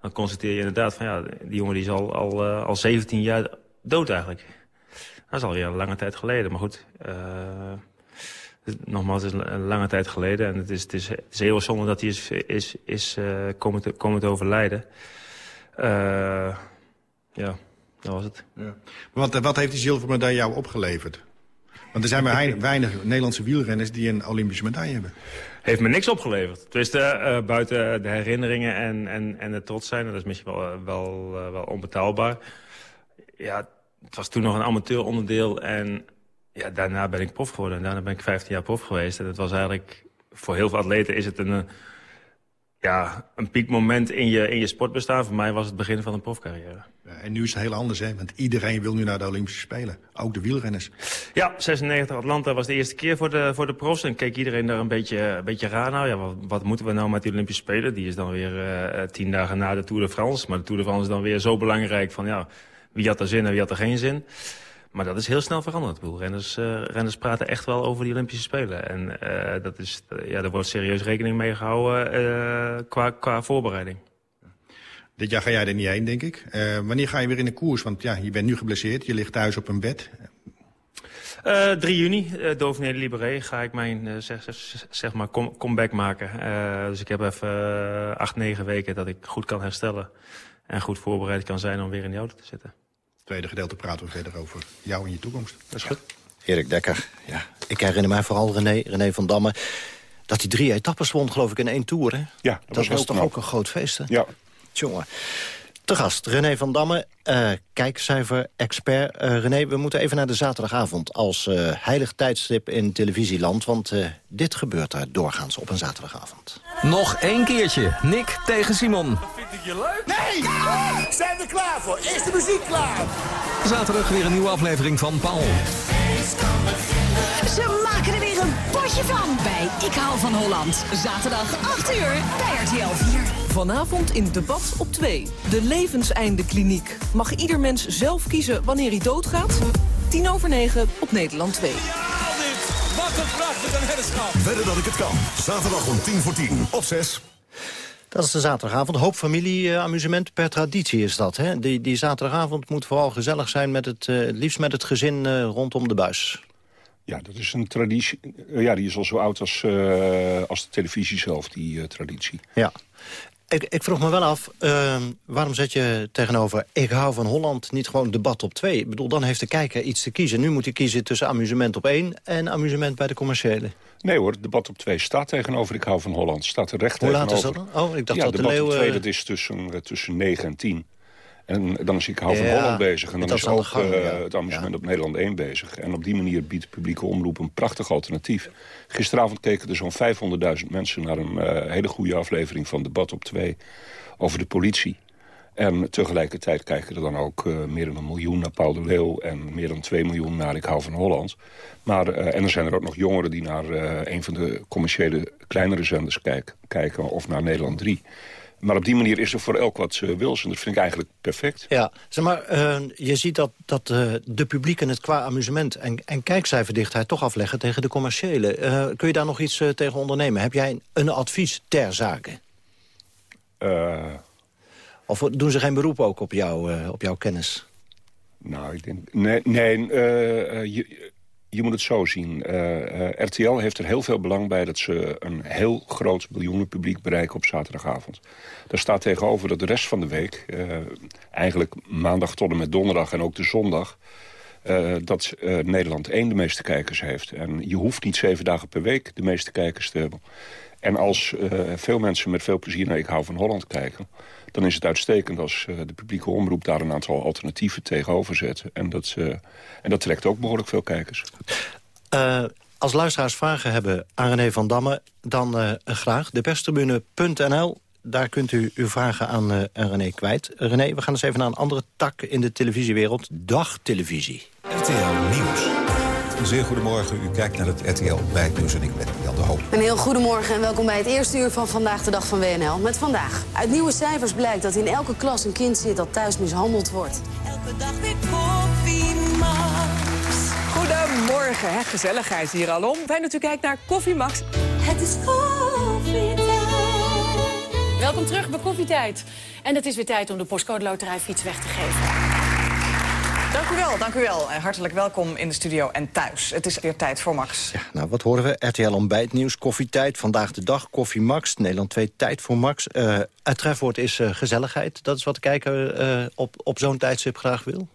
Speaker 31: dan constateer je inderdaad van ja, die jongen die is al, al, al 17 jaar dood eigenlijk. Dat is alweer een lange tijd geleden, maar goed... Nogmaals, het is een lange tijd geleden. En het is, het is, heel zonde dat hij is, is, is uh, komen, te, komen te overlijden. Uh, ja, dat was het.
Speaker 15: Ja. Wat, wat heeft die medaille jou opgeleverd? Want er zijn maar weinig Nederlandse wielrenners die een Olympische medaille hebben.
Speaker 31: Heeft me niks opgeleverd. Dus uh, buiten de herinneringen en, en, en het trots zijn. Dat is misschien wel, wel, wel onbetaalbaar. Ja, het was toen nog een amateuronderdeel. En ja, daarna ben ik prof geworden. En daarna ben ik 15 jaar prof geweest. En het was eigenlijk... Voor heel veel atleten is het een, ja, een piekmoment in je, in je sportbestaan. Voor mij was het begin van een profcarrière.
Speaker 15: En nu is het heel anders, hè? Want iedereen wil nu naar de Olympische Spelen. Ook de wielrenners.
Speaker 31: Ja, 96 Atlanta was de eerste keer voor de, voor de profs. En keek iedereen daar een beetje, een beetje raar naar. Ja, wat, wat moeten we nou met die Olympische Spelen? Die is dan weer uh, tien dagen na de Tour de France. Maar de Tour de France is dan weer zo belangrijk van... ja, wie had er zin en wie had er geen zin? Maar dat is heel snel veranderd. Bedoel, renners, uh, renners praten echt wel over die Olympische Spelen. En uh, dat is, uh, ja, er wordt serieus rekening mee gehouden qua, qua voorbereiding.
Speaker 15: Dit jaar ga jij er niet heen, denk ik. wanneer ga je weer in de koers? Want ja, je bent nu geblesseerd, je ligt thuis op een bed.
Speaker 31: 3 juni, uh, Dauphiné Libéré, ga ik mijn zeg, zeg, maar com comeback maken. dus ik heb even acht, negen weken dat ik goed kan herstellen. En goed voorbereid kan zijn om weer in de auto te zitten
Speaker 15: tweede gedeelte praten we verder over jou en je toekomst.
Speaker 31: Dat is goed.
Speaker 17: Erik Dekker, ja. Ik herinner mij vooral René, René van Damme... dat hij drie etappes won, geloof ik, in één Tour, hè?
Speaker 19: Ja, dat,
Speaker 17: dat
Speaker 19: was,
Speaker 17: toch
Speaker 19: knap.
Speaker 17: ook een groot feest, hè?
Speaker 19: Ja.
Speaker 17: Tjonge. Te gast, René van Damme, uh, kijkcijfer-expert. Uh, René, we moeten even naar de zaterdagavond als uh, heilig tijdstip in televisieland. Want dit gebeurt daar doorgaans op een zaterdagavond.
Speaker 28: Nog één keertje. Nick tegen Simon.
Speaker 16: Vind ik je leuk? Nee! Ah, zijn we klaar voor? Is de muziek klaar?
Speaker 28: Zaterdag weer een nieuwe aflevering van Paul.
Speaker 32: Ze maken er weer een potje van bij Ik hou van Holland. Zaterdag 8 uur bij RTL 4.
Speaker 33: Vanavond in Debat op 2. De Levenseindekliniek. Mag ieder mens zelf kiezen wanneer hij doodgaat? 10 over 9 op Nederland 2.
Speaker 16: Wat een prachtige weddenschap.
Speaker 1: Verder dat ik het kan. Zaterdag om 10 voor 10 op 6.
Speaker 17: Dat is de zaterdagavond. Hoop familie-amusement per traditie is dat. Hè? Die, die zaterdagavond moet vooral gezellig zijn, met het, uh, liefst met het gezin uh, rondom de buis.
Speaker 19: Ja, dat is een traditie. Ja, die is al zo oud als, uh, als de televisie zelf, die uh, traditie.
Speaker 17: Ja. Ik, ik vroeg me wel af, uh, waarom zet je tegenover Ik hou van Holland niet gewoon debat op twee? Ik bedoel, dan heeft de kijker iets te kiezen. Nu moet hij kiezen tussen amusement op één en amusement bij de commerciële.
Speaker 19: Nee hoor, debat op twee staat tegenover Ik hou van Holland. Staat er recht
Speaker 17: Hoe
Speaker 19: tegenover.
Speaker 17: laat is dat dan? Oh, ik dacht
Speaker 19: ja,
Speaker 17: dat de
Speaker 19: debat op twee, dat is tussen, tussen 9 en 10. En dan is Ik hou van Holland bezig. En dan is ook
Speaker 17: gang,
Speaker 19: eh, het amusement op Nederland 1 bezig. En op die manier biedt de publieke omroep een prachtig alternatief. Gisteravond keken er zo'n 500.000 mensen naar een eh, hele goede aflevering van Debat op 2 over de politie. En tegelijkertijd kijken er dan ook eh, meer dan een miljoen naar Paul de Leeuw... en meer dan 2 miljoen naar Ik hou van Holland. Maar, en er zijn er ook nog jongeren die naar een van de commerciële kleinere zenders kijk- kijken... of naar Nederland 3. Maar op die manier is er voor elk wat ze wil. En dat vind ik eigenlijk perfect.
Speaker 17: Ja, zeg maar, eh, je ziet dat, dat eh, de publieken het qua amusement en, en kijkcijferdichtheid toch afleggen tegen de commerciële. Eh, kun je daar nog iets tegen ondernemen? Heb jij een, een advies ter zake? Of doen ze geen beroep ook op, jou, op jouw kennis?
Speaker 19: Nou, ik denk... Nee, nee je, je moet het zo zien. Eh, eh, RTL heeft er heel veel belang bij... dat ze een heel groot miljoenenpubliek bereiken op zaterdagavond. Daar staat tegenover dat de rest van de week... eh, eigenlijk maandag tot en met donderdag en ook de zondag... dat Nederland 1 de meeste kijkers heeft. En je hoeft niet zeven dagen per week de meeste kijkers te hebben. En als veel mensen met veel plezier naar Ik hou van Holland kijken... dan is het uitstekend als eh, de publieke omroep daar een aantal alternatieven tegenover zet. En dat, eh, en dat trekt ook behoorlijk veel kijkers.
Speaker 17: Eh, als luisteraars vragen hebben aan René van Damme, dan eh, graag deperstribune.nl. Daar kunt u uw vragen aan eh, René kwijt. René, we gaan eens even naar een andere tak in de televisiewereld. Dagtelevisie.
Speaker 1: RTL Nieuws.
Speaker 34: Een zeer goedemorgen. U kijkt naar het RTL Bijtnieuws en ik ben Jan de Hoop.
Speaker 35: Een heel goedemorgen en welkom bij het eerste uur van Vandaag de Dag van WNL. Met vandaag. Uit nieuwe cijfers blijkt dat in elke klas een kind zit dat thuis mishandeld wordt.
Speaker 36: Elke dag weer koffie, Max.
Speaker 33: Goedemorgen, hè? gezelligheid hier al om. Fijn dat u kijkt naar Koffie Max.
Speaker 36: Het is koffietijd.
Speaker 37: Welkom terug bij Koffietijd. En het is weer tijd om de postcode loterijfiets weg te geven.
Speaker 33: Dank u wel, dank u wel. En hartelijk welkom in de studio en thuis. Het is weer tijd voor Max.
Speaker 17: Ja, nou, wat horen we? RTL Ontbijtnieuws, Koffietijd, Vandaag de Dag, Koffie Max, Nederland 2, Tijd voor Max. Uh, het trefwoord is uh, gezelligheid. Dat is wat de kijker uh, op, op zo'n tijdstip graag wil?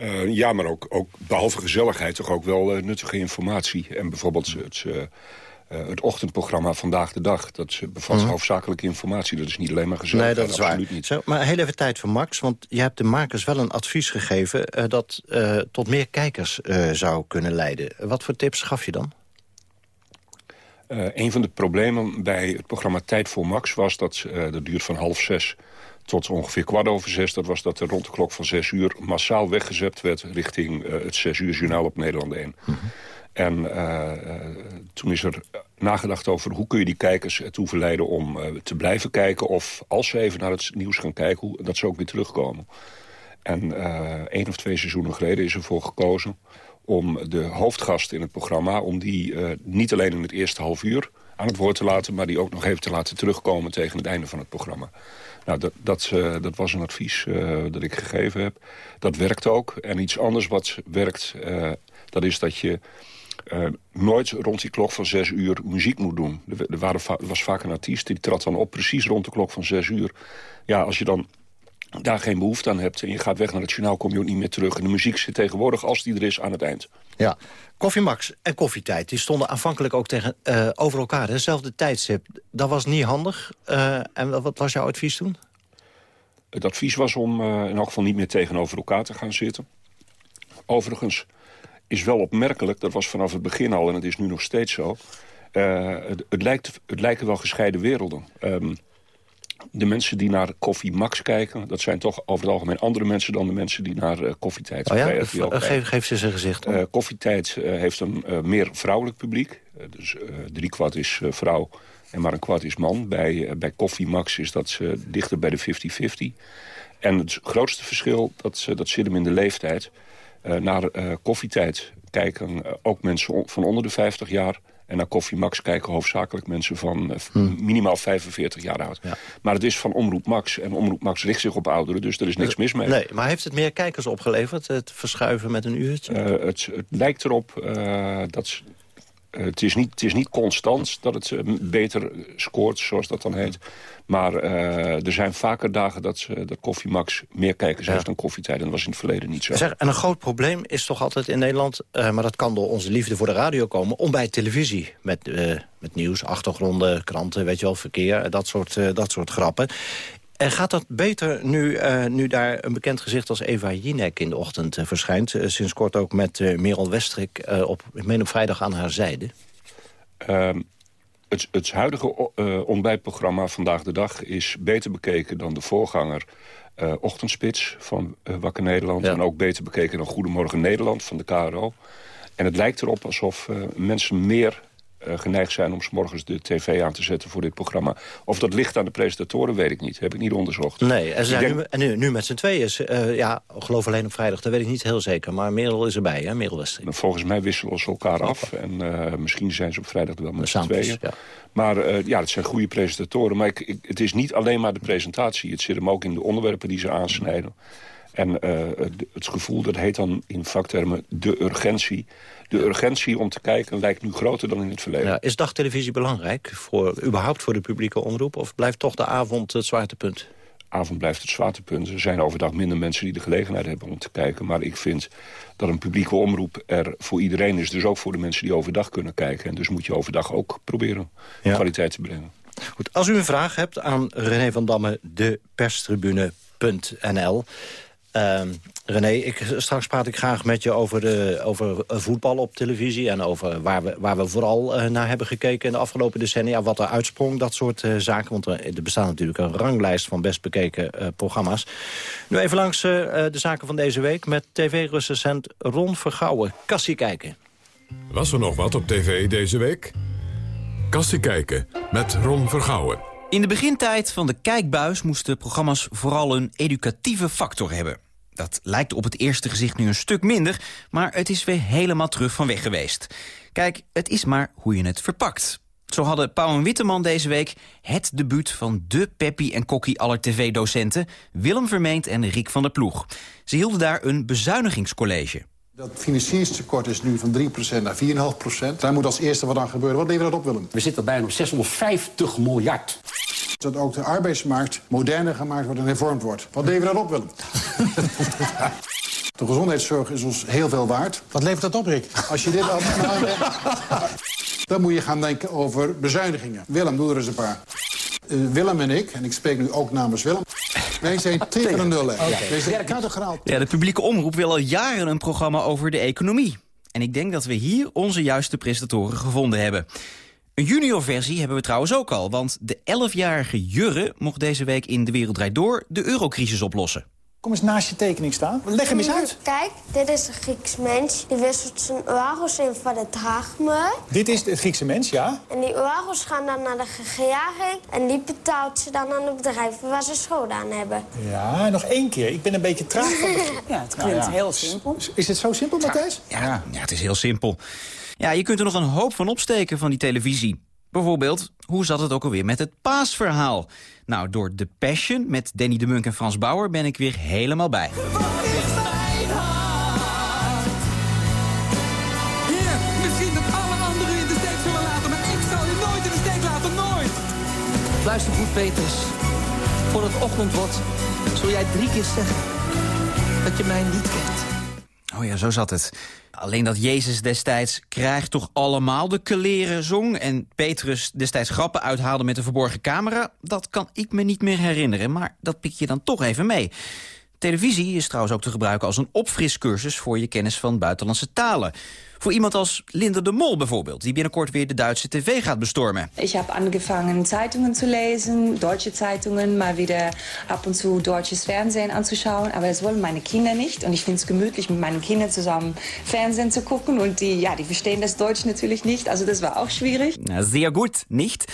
Speaker 19: Uh, ja, maar ook, ook behalve gezelligheid toch ook wel uh, nuttige informatie. En bijvoorbeeld het, uh, het ochtendprogramma Vandaag de Dag. Dat bevat
Speaker 17: Mhm.
Speaker 19: hoofdzakelijke informatie. Dat is niet alleen maar gezelligheid.
Speaker 17: Nee, dat is waar.
Speaker 19: niet.
Speaker 17: Zo, maar heel even tijd voor Max, want je hebt de makers wel een advies gegeven... eh, dat eh, tot meer kijkers eh, zou kunnen leiden. Wat voor tips gaf je dan?
Speaker 19: Een van de problemen bij het programma Tijd voor Max was dat... Dat duurt van half zes tot ongeveer kwart over zes. Dat was dat er rond de klok van zes uur massaal weggezept werd... richting het zes uur journaal op Nederland 1. En uh, toen is er nagedacht over hoe kun je die kijkers ertoe verleiden om te blijven kijken... of als ze even naar het nieuws gaan kijken, hoe, dat ze ook weer terugkomen. En uh, één of twee seizoenen geleden is ervoor gekozen om de hoofdgast in het programma... om die niet alleen in het eerste half uur aan het woord te laten... maar die ook nog even te laten terugkomen tegen het einde van het programma. Nou, dat, dat, dat was een advies dat ik gegeven heb. Dat werkt ook. En iets anders wat werkt, dat is dat je... Uh, nooit rond die klok van zes uur muziek moet doen. Er, er waren was vaak een artiest, die trad dan op precies rond de klok van zes uur. Ja, als je dan daar geen behoefte aan hebt en je gaat weg naar het journaal... kom je ook niet meer terug. En de muziek zit tegenwoordig, als die er is, aan het eind.
Speaker 17: Ja, Koffie Max en Koffietijd die stonden aanvankelijk ook tegen, uh, over elkaar. Hetzelfde tijdstip. Dat was niet handig. Uh, en wat was jouw advies toen?
Speaker 19: Het advies was om in elk geval niet meer tegenover elkaar te gaan zitten. Overigens is wel opmerkelijk, dat was vanaf het begin al... en het is nu nog steeds zo... het, het, lijkt, het lijken wel gescheiden werelden. Um, de mensen die naar Koffie Max kijken... dat zijn toch over het algemeen andere mensen... dan de mensen die naar uh, Koffietijd
Speaker 17: oh ja? Geef, geef ze zijn gezicht.
Speaker 19: Uh, Koffietijd heeft een meer vrouwelijk publiek. dus drie kwart is vrouw en maar een kwart is man. Bij, bij Koffie Max is dat dichter bij de 50-50. En het grootste verschil, dat, dat zit hem in de leeftijd. Naar Koffietijd kijken ook mensen van onder de 50 jaar... En naar Koffie Max kijken hoofdzakelijk mensen van hmm. minimaal 45 jaar oud. Ja. Maar het is van Omroep Max. En Omroep Max richt zich op ouderen, dus er is niks mis mee.
Speaker 17: Nee, maar heeft het meer kijkers opgeleverd, het verschuiven met een uurtje?
Speaker 19: Uh, het, het, lijkt erop uh, dat... het, is niet, het is niet constant dat het beter scoort, zoals dat dan heet. Maar er zijn vaker dagen dat, dat Koffie Max meer kijkers ja. heeft dan Koffietijd. En dat was in het verleden niet zo.
Speaker 17: Zeg, en een groot probleem is toch altijd in Nederland... maar dat kan door onze liefde voor de radio komen... om bij televisie met, met nieuws, achtergronden, kranten, weet je wel, verkeer... dat soort, dat soort grappen. En gaat dat beter nu, uh, nu daar een bekend gezicht als Eva Jinek in de ochtend uh, verschijnt? Uh, sinds kort ook met Merel Westrik op, ik meen op vrijdag aan haar zijde.
Speaker 19: Um, het, het, huidige ontbijtprogramma Vandaag de Dag is beter bekeken dan de voorganger... Ochtendspits van Wakker Nederland. Ja. En ook beter bekeken dan Goedemorgen Nederland van de KRO. En het lijkt erop alsof mensen meer geneigd zijn om s morgens de tv aan te zetten voor dit programma. Of dat ligt aan de presentatoren, weet ik niet. Heb ik niet onderzocht.
Speaker 17: Nee, en, denk... nu, en nu, nu, met z'n tweeën. Uh, ja, geloof alleen op vrijdag, dat weet ik niet heel zeker. Maar Merel is erbij, hè, Merel.
Speaker 19: Volgens mij wisselen ze elkaar af. En uh, misschien zijn ze op vrijdag wel met z'n tweeën. Ja. Maar ja, het zijn goede presentatoren. Maar ik, ik, het is niet alleen maar de presentatie. Het zit hem ook in de onderwerpen die ze aansnijden. En uh, het gevoel, dat heet dan in vaktermen de urgentie. De urgentie om te kijken lijkt nu groter dan in het verleden.
Speaker 17: Ja, is dagtelevisie belangrijk, voor, überhaupt voor de publieke omroep? Of blijft toch de avond het zwaartepunt?
Speaker 19: avond blijft het zwaartepunt. Er zijn overdag minder mensen die de gelegenheid hebben om te kijken. Maar ik vind dat een publieke omroep er voor iedereen is. Dus ook voor de mensen die overdag kunnen kijken. En dus moet je overdag ook proberen ja. kwaliteit te brengen.
Speaker 17: Goed, als u een vraag hebt aan René van Damme, de perstribune.nl... Ehm, René, ik, straks praat ik graag met je over, de, over eh, voetbal op televisie... en over waar we, waar we vooral eh, naar hebben gekeken in de afgelopen decennia. Wat er uitsprong, dat soort eh, zaken. Want er, er bestaat natuurlijk een ranglijst van best bekeken programma's. Nu even langs de zaken van deze week... met tv-recensent Ron Vergouwen. Kassie kijken.
Speaker 1: Was er nog wat op tv deze week? Kassie kijken met Ron Vergouwen.
Speaker 38: In de begintijd van de kijkbuis moesten programma's vooral een educatieve factor hebben. Dat lijkt op het eerste gezicht nu een stuk minder, maar het is weer helemaal terug van weg geweest. Kijk, het is maar hoe je het verpakt. Zo hadden Pauw en Witteman deze week het debuut van de Peppy en Kokkie aller tv-docenten... Willem Vermeend en Riek van der Ploeg. Ze hielden daar een bezuinigingscollege.
Speaker 39: Dat financieringstekort is nu van 3% naar 4,5%. Daar moet als eerste wat aan gebeuren. Wat levert dat op, Willem?
Speaker 40: We zitten bijna op 650 miljard.
Speaker 39: Dat ook de arbeidsmarkt moderner gemaakt wordt en hervormd wordt. Wat levert dat op, Willem? De gezondheidszorg is ons heel veel waard. Wat levert dat op, Rick? Als je dit allemaal dan moet je gaan denken over bezuinigingen. Willem, doe er eens een paar. Eh, Willem en ik, en ik spreek nu ook namens Willem... wij zijn tegen kadergraal.
Speaker 38: Ja, de publieke omroep wil al jaren een programma over de economie. En ik denk dat we hier onze juiste presentatoren gevonden hebben. Een juniorversie hebben we trouwens ook al, want de 11-jarige Jurre mocht deze week in De Wereld Draait Door de eurocrisis oplossen.
Speaker 23: Kom eens naast je tekening staan. Leg hem eens uit.
Speaker 41: Kijk, dit is een Grieks mens. Die wisselt zijn euro's in van de drachme.
Speaker 23: Dit is het Griekse mens, ja?
Speaker 41: En die euro's gaan dan naar de regering. En die betaalt ze dan aan de bedrijven waar ze schulden aan hebben.
Speaker 23: Ja, nog één keer. Ik ben een beetje traag van.
Speaker 41: Ja, het
Speaker 23: klinkt
Speaker 41: heel
Speaker 23: simpel. Is het zo simpel, Matthijs?
Speaker 38: Ja, ja, het is heel simpel. Ja, je kunt er nog een hoop van opsteken van die televisie. Bijvoorbeeld, hoe zat het ook alweer met het paasverhaal? Nou, door The Passion met Danny de Munk en Frans Bauer ben ik weer helemaal bij.
Speaker 36: Heer, misschien dat alle anderen u in de steek zullen laten, maar ik zal u nooit in de steek laten, nooit.
Speaker 25: Luister goed, Petrus. Voordat het ochtend wordt, zul jij drie keer zeggen dat je mij niet kent.
Speaker 38: Oh ja, zo zat het. Alleen dat Jezus destijds krijgt toch allemaal de kleren zong... en Petrus destijds grappen uithaalde met een verborgen camera... dat kan ik me niet meer herinneren, maar dat pik je dan toch even mee. Televisie is trouwens ook te gebruiken als een opfriscursus... voor je kennis van buitenlandse talen. Voor iemand als Linda de Mol bijvoorbeeld... die binnenkort weer de Duitse tv gaat bestormen.
Speaker 42: Ich habe angefangen, Zeitungen zu lesen, deutsche Zeitungen, mal wieder ab und zu deutsches Fernsehen anzuschauen. Aber das wollen meine Kinder nicht. Und ich finde es gemütlich, mit meinen Kindern zusammen Fernsehen zu gucken. Und die, ja, die verstehen das Deutsch natürlich nicht. Also das war auch schwierig.
Speaker 38: Nou, zeer goed, niet?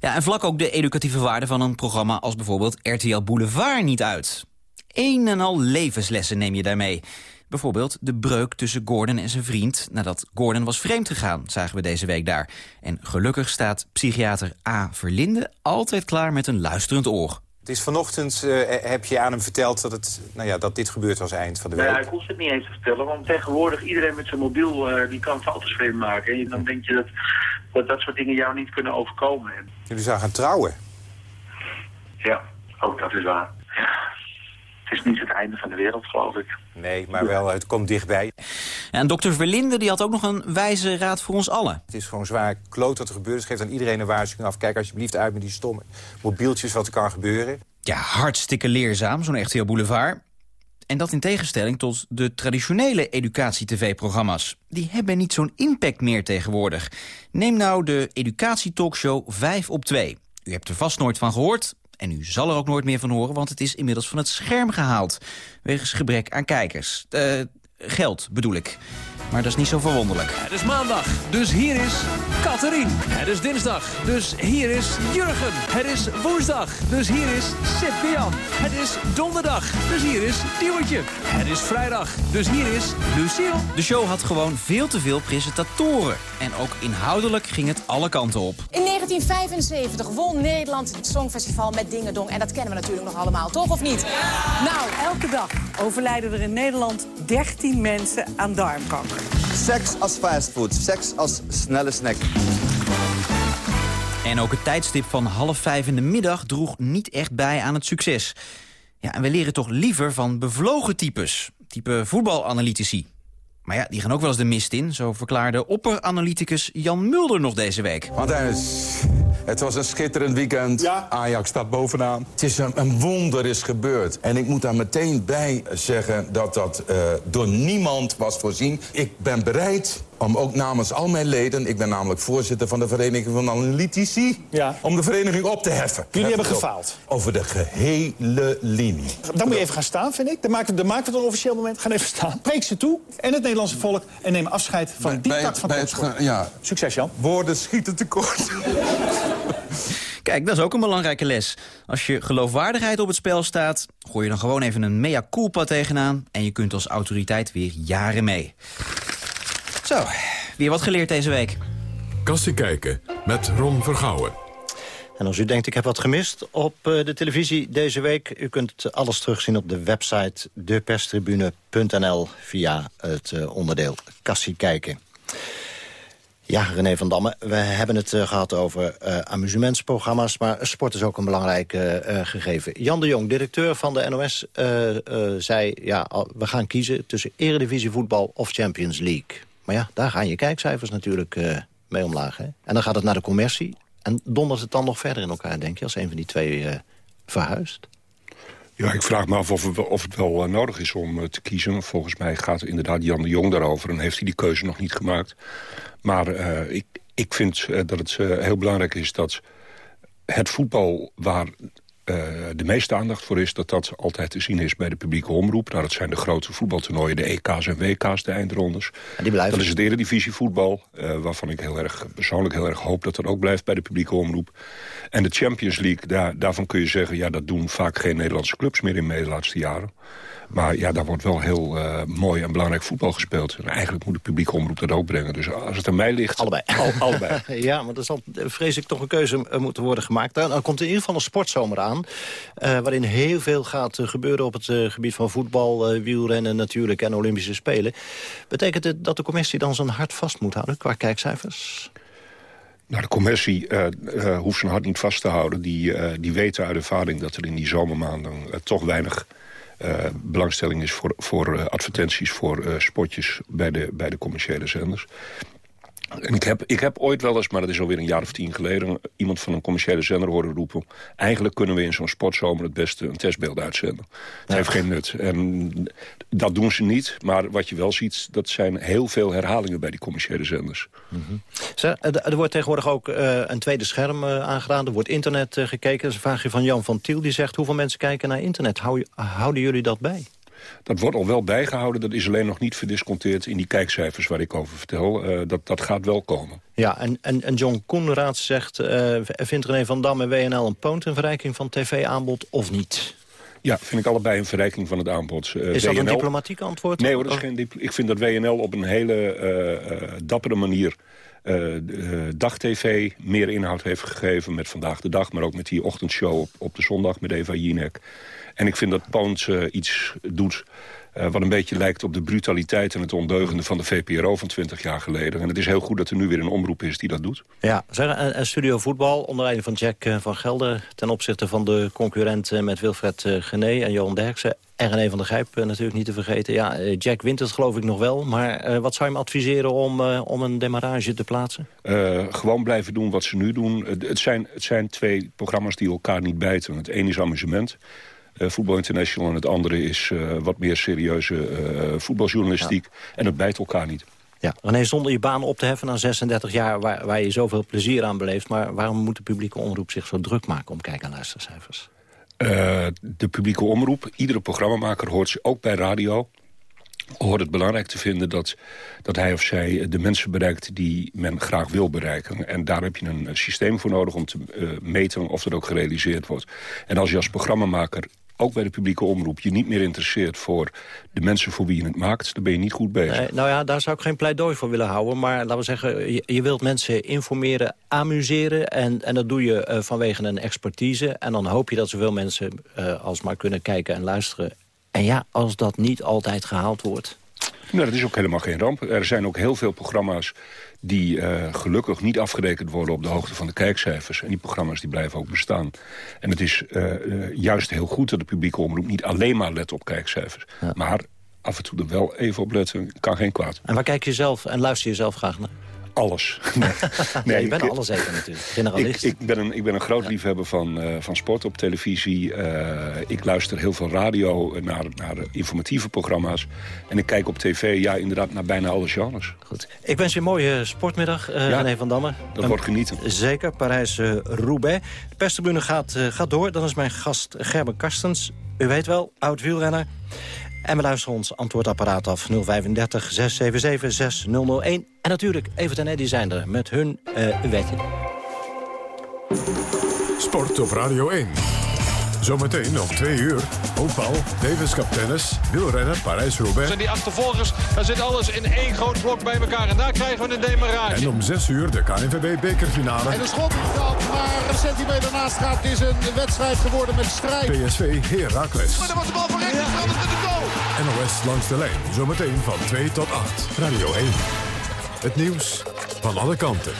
Speaker 38: Ja, en vlak ook de educatieve waarde van een programma als bijvoorbeeld RTL Boulevard niet uit. Een en al levenslessen neem je daarmee. Bijvoorbeeld de breuk tussen Gordon en zijn vriend... nadat Gordon was vreemd gegaan, zagen we deze week daar. En gelukkig staat psychiater A. Verlinde altijd klaar met een luisterend oor.
Speaker 43: Het is vanochtend, eh, heb je aan hem verteld dat, het, nou ja, dat dit gebeurt als eind van de week.
Speaker 44: Nee, hij kost het niet eens te vertellen, want tegenwoordig iedereen met zijn mobiel eh, die kan foto's vreemd maken. En dan denk je dat, dat dat soort dingen jou niet kunnen overkomen. En,
Speaker 43: Jullie zijn gaan trouwen.
Speaker 44: ja, ook dat is waar. Ja. Het is niet het einde van de wereld, geloof ik.
Speaker 43: Nee, maar wel, het komt dichtbij.
Speaker 38: En dokter Verlinde die had ook nog een wijze raad voor ons allen.
Speaker 43: Het is gewoon zwaar kloot wat er gebeurt. Het geeft aan iedereen een waarschuwing af. Kijk alsjeblieft uit met die stomme mobieltjes wat er kan gebeuren.
Speaker 38: Ja, hartstikke leerzaam, zo'n RTL Boulevard. En dat in tegenstelling tot de traditionele educatie-tv-programma's. Die hebben niet zo'n impact meer tegenwoordig. Neem nou de educatietalkshow 5 op 2. U hebt er vast nooit van gehoord, en u zal er ook nooit meer van horen... want het is inmiddels van het scherm gehaald. Wegens gebrek aan kijkers. Eh, geld, bedoel ik. Maar dat is niet zo verwonderlijk.
Speaker 45: Het is maandag, dus hier is Catherine. Het is dinsdag, dus hier is Jurgen. Het is woensdag, dus hier is Sip-Jan. Het is donderdag, dus hier is Diewertje. Het is vrijdag, dus hier is Lucille.
Speaker 38: De show had gewoon veel te veel presentatoren. En ook inhoudelijk ging het alle kanten op.
Speaker 37: In 1975 won Nederland het Songfestival met Dingedong. En dat kennen we natuurlijk nog allemaal, toch of niet? Nou,
Speaker 46: Elke dag overlijden er in Nederland 13 mensen aan darmkanker.
Speaker 47: Seks als fastfood, seks als snelle snack.
Speaker 38: En ook het tijdstip van half vijf in de middag droeg niet echt bij aan het succes. Ja, en we leren toch liever van bevlogen types. Type voetbalanalytici. Maar ja, die gaan ook wel eens de mist in. Zo verklaarde opperanalyticus Jan Mulder nog deze week.
Speaker 48: Want het was een schitterend weekend. Ajax staat bovenaan. Het is een, een, wonder is gebeurd. En ik moet daar meteen bij zeggen dat dat uh, door niemand was voorzien. Ik ben bereid om ook namens al mijn leden... ik ben namelijk voorzitter van de Vereniging van Analytici... Ja. om de vereniging op te heffen.
Speaker 23: Jullie hebben gefaald?
Speaker 48: Over de gehele linie.
Speaker 23: Dan moet je even gaan staan, vind ik. Dan maken we, dan maken we het een officieel moment. Ga even staan. Preek ze toe en het Nederlandse volk... en neem afscheid van die tak van het,
Speaker 48: ja.
Speaker 23: Succes, Jan.
Speaker 48: Woorden schieten tekort.
Speaker 38: Kijk, dat is ook een belangrijke les. Als je geloofwaardigheid op het spel staat... gooi je dan gewoon even een mea culpa tegenaan... en je kunt als autoriteit weer jaren mee. Zo, weer wat geleerd deze week.
Speaker 1: Kassie kijken met Ron Vergouwen.
Speaker 17: En als u denkt, ik heb wat gemist op eh, de televisie deze week... u kunt alles terugzien op de website deperstribune.nl... via het eh, onderdeel Kassie kijken. Ja, René van Damme, we hebben het uh, gehad over uh, amusementsprogramma's... maar sport is ook een belangrijk uh, gegeven. Jan de Jong, directeur van de NOS, zei... ja, we gaan kiezen tussen eredivisie voetbal of Champions League. Maar ja, daar gaan je kijkcijfers natuurlijk mee omlaag. Hè? En dan gaat het naar de commercie. En dondert het dan nog verder in elkaar, denk je... als een van die twee verhuist?
Speaker 19: Ja, ik vraag me af of, of het wel nodig is om te kiezen. Volgens mij gaat inderdaad Jan de Jong daarover... en heeft hij die keuze nog niet gemaakt. Maar ik, ik vind dat het heel belangrijk is dat het voetbal waar de meeste aandacht voor is... dat dat altijd te zien is bij de publieke omroep. Nou, dat zijn de grote voetbaltoernooien, de EK's en WK's, de eindrondes.
Speaker 17: die blijven.
Speaker 19: Dat is het eredivisievoetbal, waarvan ik heel erg, persoonlijk heel erg hoop... dat dat ook blijft bij de publieke omroep. En de Champions League, daar, daarvan kun je zeggen... ja, dat doen vaak geen Nederlandse clubs meer in mee de laatste jaren. Maar ja, daar wordt wel heel uh, mooi en belangrijk voetbal gespeeld. En eigenlijk moet de publieke omroep dat ook brengen. Dus als het aan mij ligt...
Speaker 17: Allebei.
Speaker 19: Al, allebei.
Speaker 17: ja, maar er zal vrees ik toch een keuze uh, moeten worden gemaakt. Dan komt in ieder geval een sportzomer aan. Uh, waarin heel veel gaat gebeuren op het gebied van voetbal, wielrennen natuurlijk en Olympische Spelen. Betekent het dat de commissie dan zijn hart vast moet houden qua kijkcijfers?
Speaker 19: Nou, de commissie uh, uh, hoeft zijn hart niet vast te houden. Die, uh, die weten uit ervaring dat er in die zomermaanden toch weinig uh, belangstelling is voor, voor uh, advertenties, voor uh, spotjes bij de, bij de commerciële zenders. En ik heb, ik heb ooit wel eens, maar dat is alweer een jaar of tien geleden... iemand van een commerciële zender horen roepen... eigenlijk kunnen we in zo'n sportzomer het beste een testbeeld uitzenden. Het ja. heeft geen nut. En dat doen ze niet, maar wat je wel ziet... dat zijn heel veel herhalingen bij die commerciële zenders.
Speaker 17: Mm -hmm. Zo, er wordt tegenwoordig ook uh, een tweede scherm uh, aangedaan. Er wordt internet uh, gekeken. Dat is een vraagje van Jan van Tiel. Die zegt, hoeveel mensen kijken naar internet? Hou, houden jullie dat bij?
Speaker 19: Dat wordt al wel bijgehouden. Dat is alleen nog niet verdisconteerd in die kijkcijfers waar ik over vertel. Uh, dat, dat gaat wel komen.
Speaker 17: Ja, en, en, en John Koenraad zegt... Uh, vindt René van Dam en WNL een poont een verrijking van tv-aanbod of niet?
Speaker 19: Ja, vind ik allebei een verrijking van het aanbod.
Speaker 17: Uh, is dat WNL... een diplomatiek antwoord?
Speaker 19: Nee hoor, dat is geen ik vind dat WNL op een hele dappere manier... Uh, dag-tv meer inhoud heeft gegeven met Vandaag de Dag... maar ook met die ochtendshow op, op de zondag met Eva Jinek. En ik vind dat Poont uh, iets doet uh, wat een beetje lijkt op de brutaliteit en het ondeugende van de VPRO van 20 jaar geleden. En het is heel goed dat er nu weer een omroep is die dat doet.
Speaker 17: Ja, en, en Studio Voetbal, onder leiding van Jack uh, van Gelder... ten opzichte van de concurrent uh, met Wilfred Gené en Johan Derksen... en René van der Gijp natuurlijk niet te vergeten. Ja, Jack wint het geloof ik nog wel. Maar wat zou je hem adviseren om, om een demarrage te plaatsen?
Speaker 19: gewoon blijven doen wat ze nu doen. het, zijn, het zijn twee programma's die elkaar niet bijten. Het een is amusement... Uh, Voetbal International en het andere is uh, wat meer serieuze uh, voetbaljournalistiek. Ja. En dat bijt elkaar niet.
Speaker 17: Ja, René, zonder je baan op te heffen na 36 jaar... Waar, waar je zoveel plezier aan beleeft... maar waarom moet de publieke omroep zich zo druk maken om kijk- en luistercijfers?
Speaker 19: de publieke omroep, iedere programmamaker hoort ze ook bij radio hoort het belangrijk te vinden dat, dat hij of zij de mensen bereikt die men graag wil bereiken. En daar heb je een, een systeem voor nodig om te uh, meten of dat ook gerealiseerd wordt. En als je als programmamaker ook bij de publieke omroep... je niet meer interesseert voor de mensen voor wie je het maakt... dan ben je niet goed bezig.
Speaker 17: Nou ja, daar zou ik geen pleidooi voor willen houden. Maar laten we zeggen, je, wilt mensen informeren, amuseren... en, en dat doe je uh, vanwege een expertise. En dan hoop je dat zoveel mensen uh, als maar kunnen kijken en luisteren. En ja, als dat niet altijd gehaald wordt...
Speaker 19: Nou, dat is ook helemaal geen ramp. Er zijn ook heel veel programma's die uh, gelukkig niet afgerekend worden op de hoogte van de kijkcijfers. En die programma's die blijven ook bestaan. En het is uh, uh, juist heel goed dat de publieke omroep niet alleen maar let op kijkcijfers. Ja. Maar af en toe er wel even op letten. Kan geen kwaad.
Speaker 17: En waar kijk je zelf en luister je zelf graag naar?
Speaker 19: Alles.
Speaker 17: nee, je bent ik, alles zeker natuurlijk. Generalist.
Speaker 19: Ik, ik, ben een, ik ben een groot liefhebber van, uh, van sport op televisie. Uh, ik luister heel veel radio naar, naar informatieve programma's. En ik kijk op tv, ja, inderdaad, naar bijna alle genres.
Speaker 17: Goed. Ik wens je een mooie sportmiddag, uh, ja, René van Damme.
Speaker 19: Dat um, wordt genieten.
Speaker 17: Zeker, Parijs-Roubaix. de perstribune gaat, gaat door. Dan is mijn gast Gerben Karstens. U weet wel, oud wielrenner. En we luisteren ons antwoordapparaat af 035 677 6001. En natuurlijk, Evert en Eddy zijn er met hun uh, wetje.
Speaker 1: Sport op Radio 1. Zometeen om twee uur. Hoopbal, Davis Cup tennis, wielrennen, Parijs-Roubaix.
Speaker 49: En die achtervolgers, daar zit alles in één groot blok bij elkaar. En daar krijgen we een demarage.
Speaker 1: En om zes uur de KNVB-bekerfinale.
Speaker 50: En de schot dat maar een centimeter naast gaat. Het is een wedstrijd geworden met strijd.
Speaker 1: PSV Heracles.
Speaker 50: Maar dan wordt de bal verrekt. Ja. Het de goal.
Speaker 1: NOS langs de lijn. Zometeen van 2 tot 8. Radio 1. Het nieuws van alle kanten.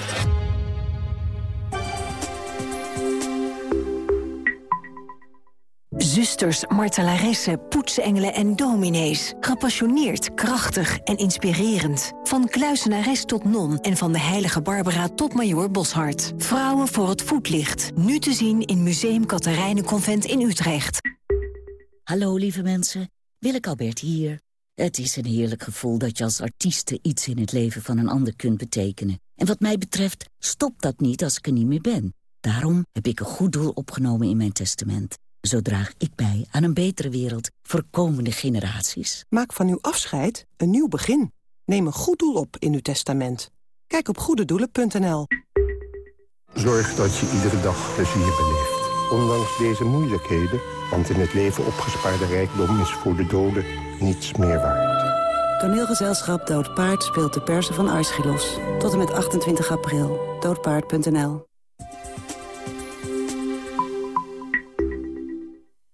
Speaker 51: Zusters, martelaressen, poetsengelen en dominees. Gepassioneerd, krachtig en inspirerend. Van kluisenares tot non en van de heilige Barbara tot Major Boshart. Vrouwen voor het voetlicht. Nu te zien in Museum Katharijnenconvent in Utrecht.
Speaker 52: Hallo lieve mensen, Willeke Albert hier. Het is een heerlijk gevoel dat je als artieste iets in het leven van een ander kunt betekenen. En wat mij betreft stopt dat niet als ik er niet meer ben. Daarom heb ik een goed doel opgenomen in mijn testament. Zo draag ik bij aan een betere wereld voor komende generaties.
Speaker 53: Maak van uw afscheid een nieuw begin. Neem een goed doel op in uw testament. Kijk op goededoelen.nl.
Speaker 54: Zorg dat je iedere dag plezier beleeft. Ondanks deze moeilijkheden, want in het leven opgespaarde rijkdom is voor de doden niets meer waard.
Speaker 53: Toneelgezelschap Doodpaard speelt de persen van Aeschylus. Tot en met 28 april. Doodpaard.nl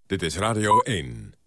Speaker 1: Dit is Radio 1.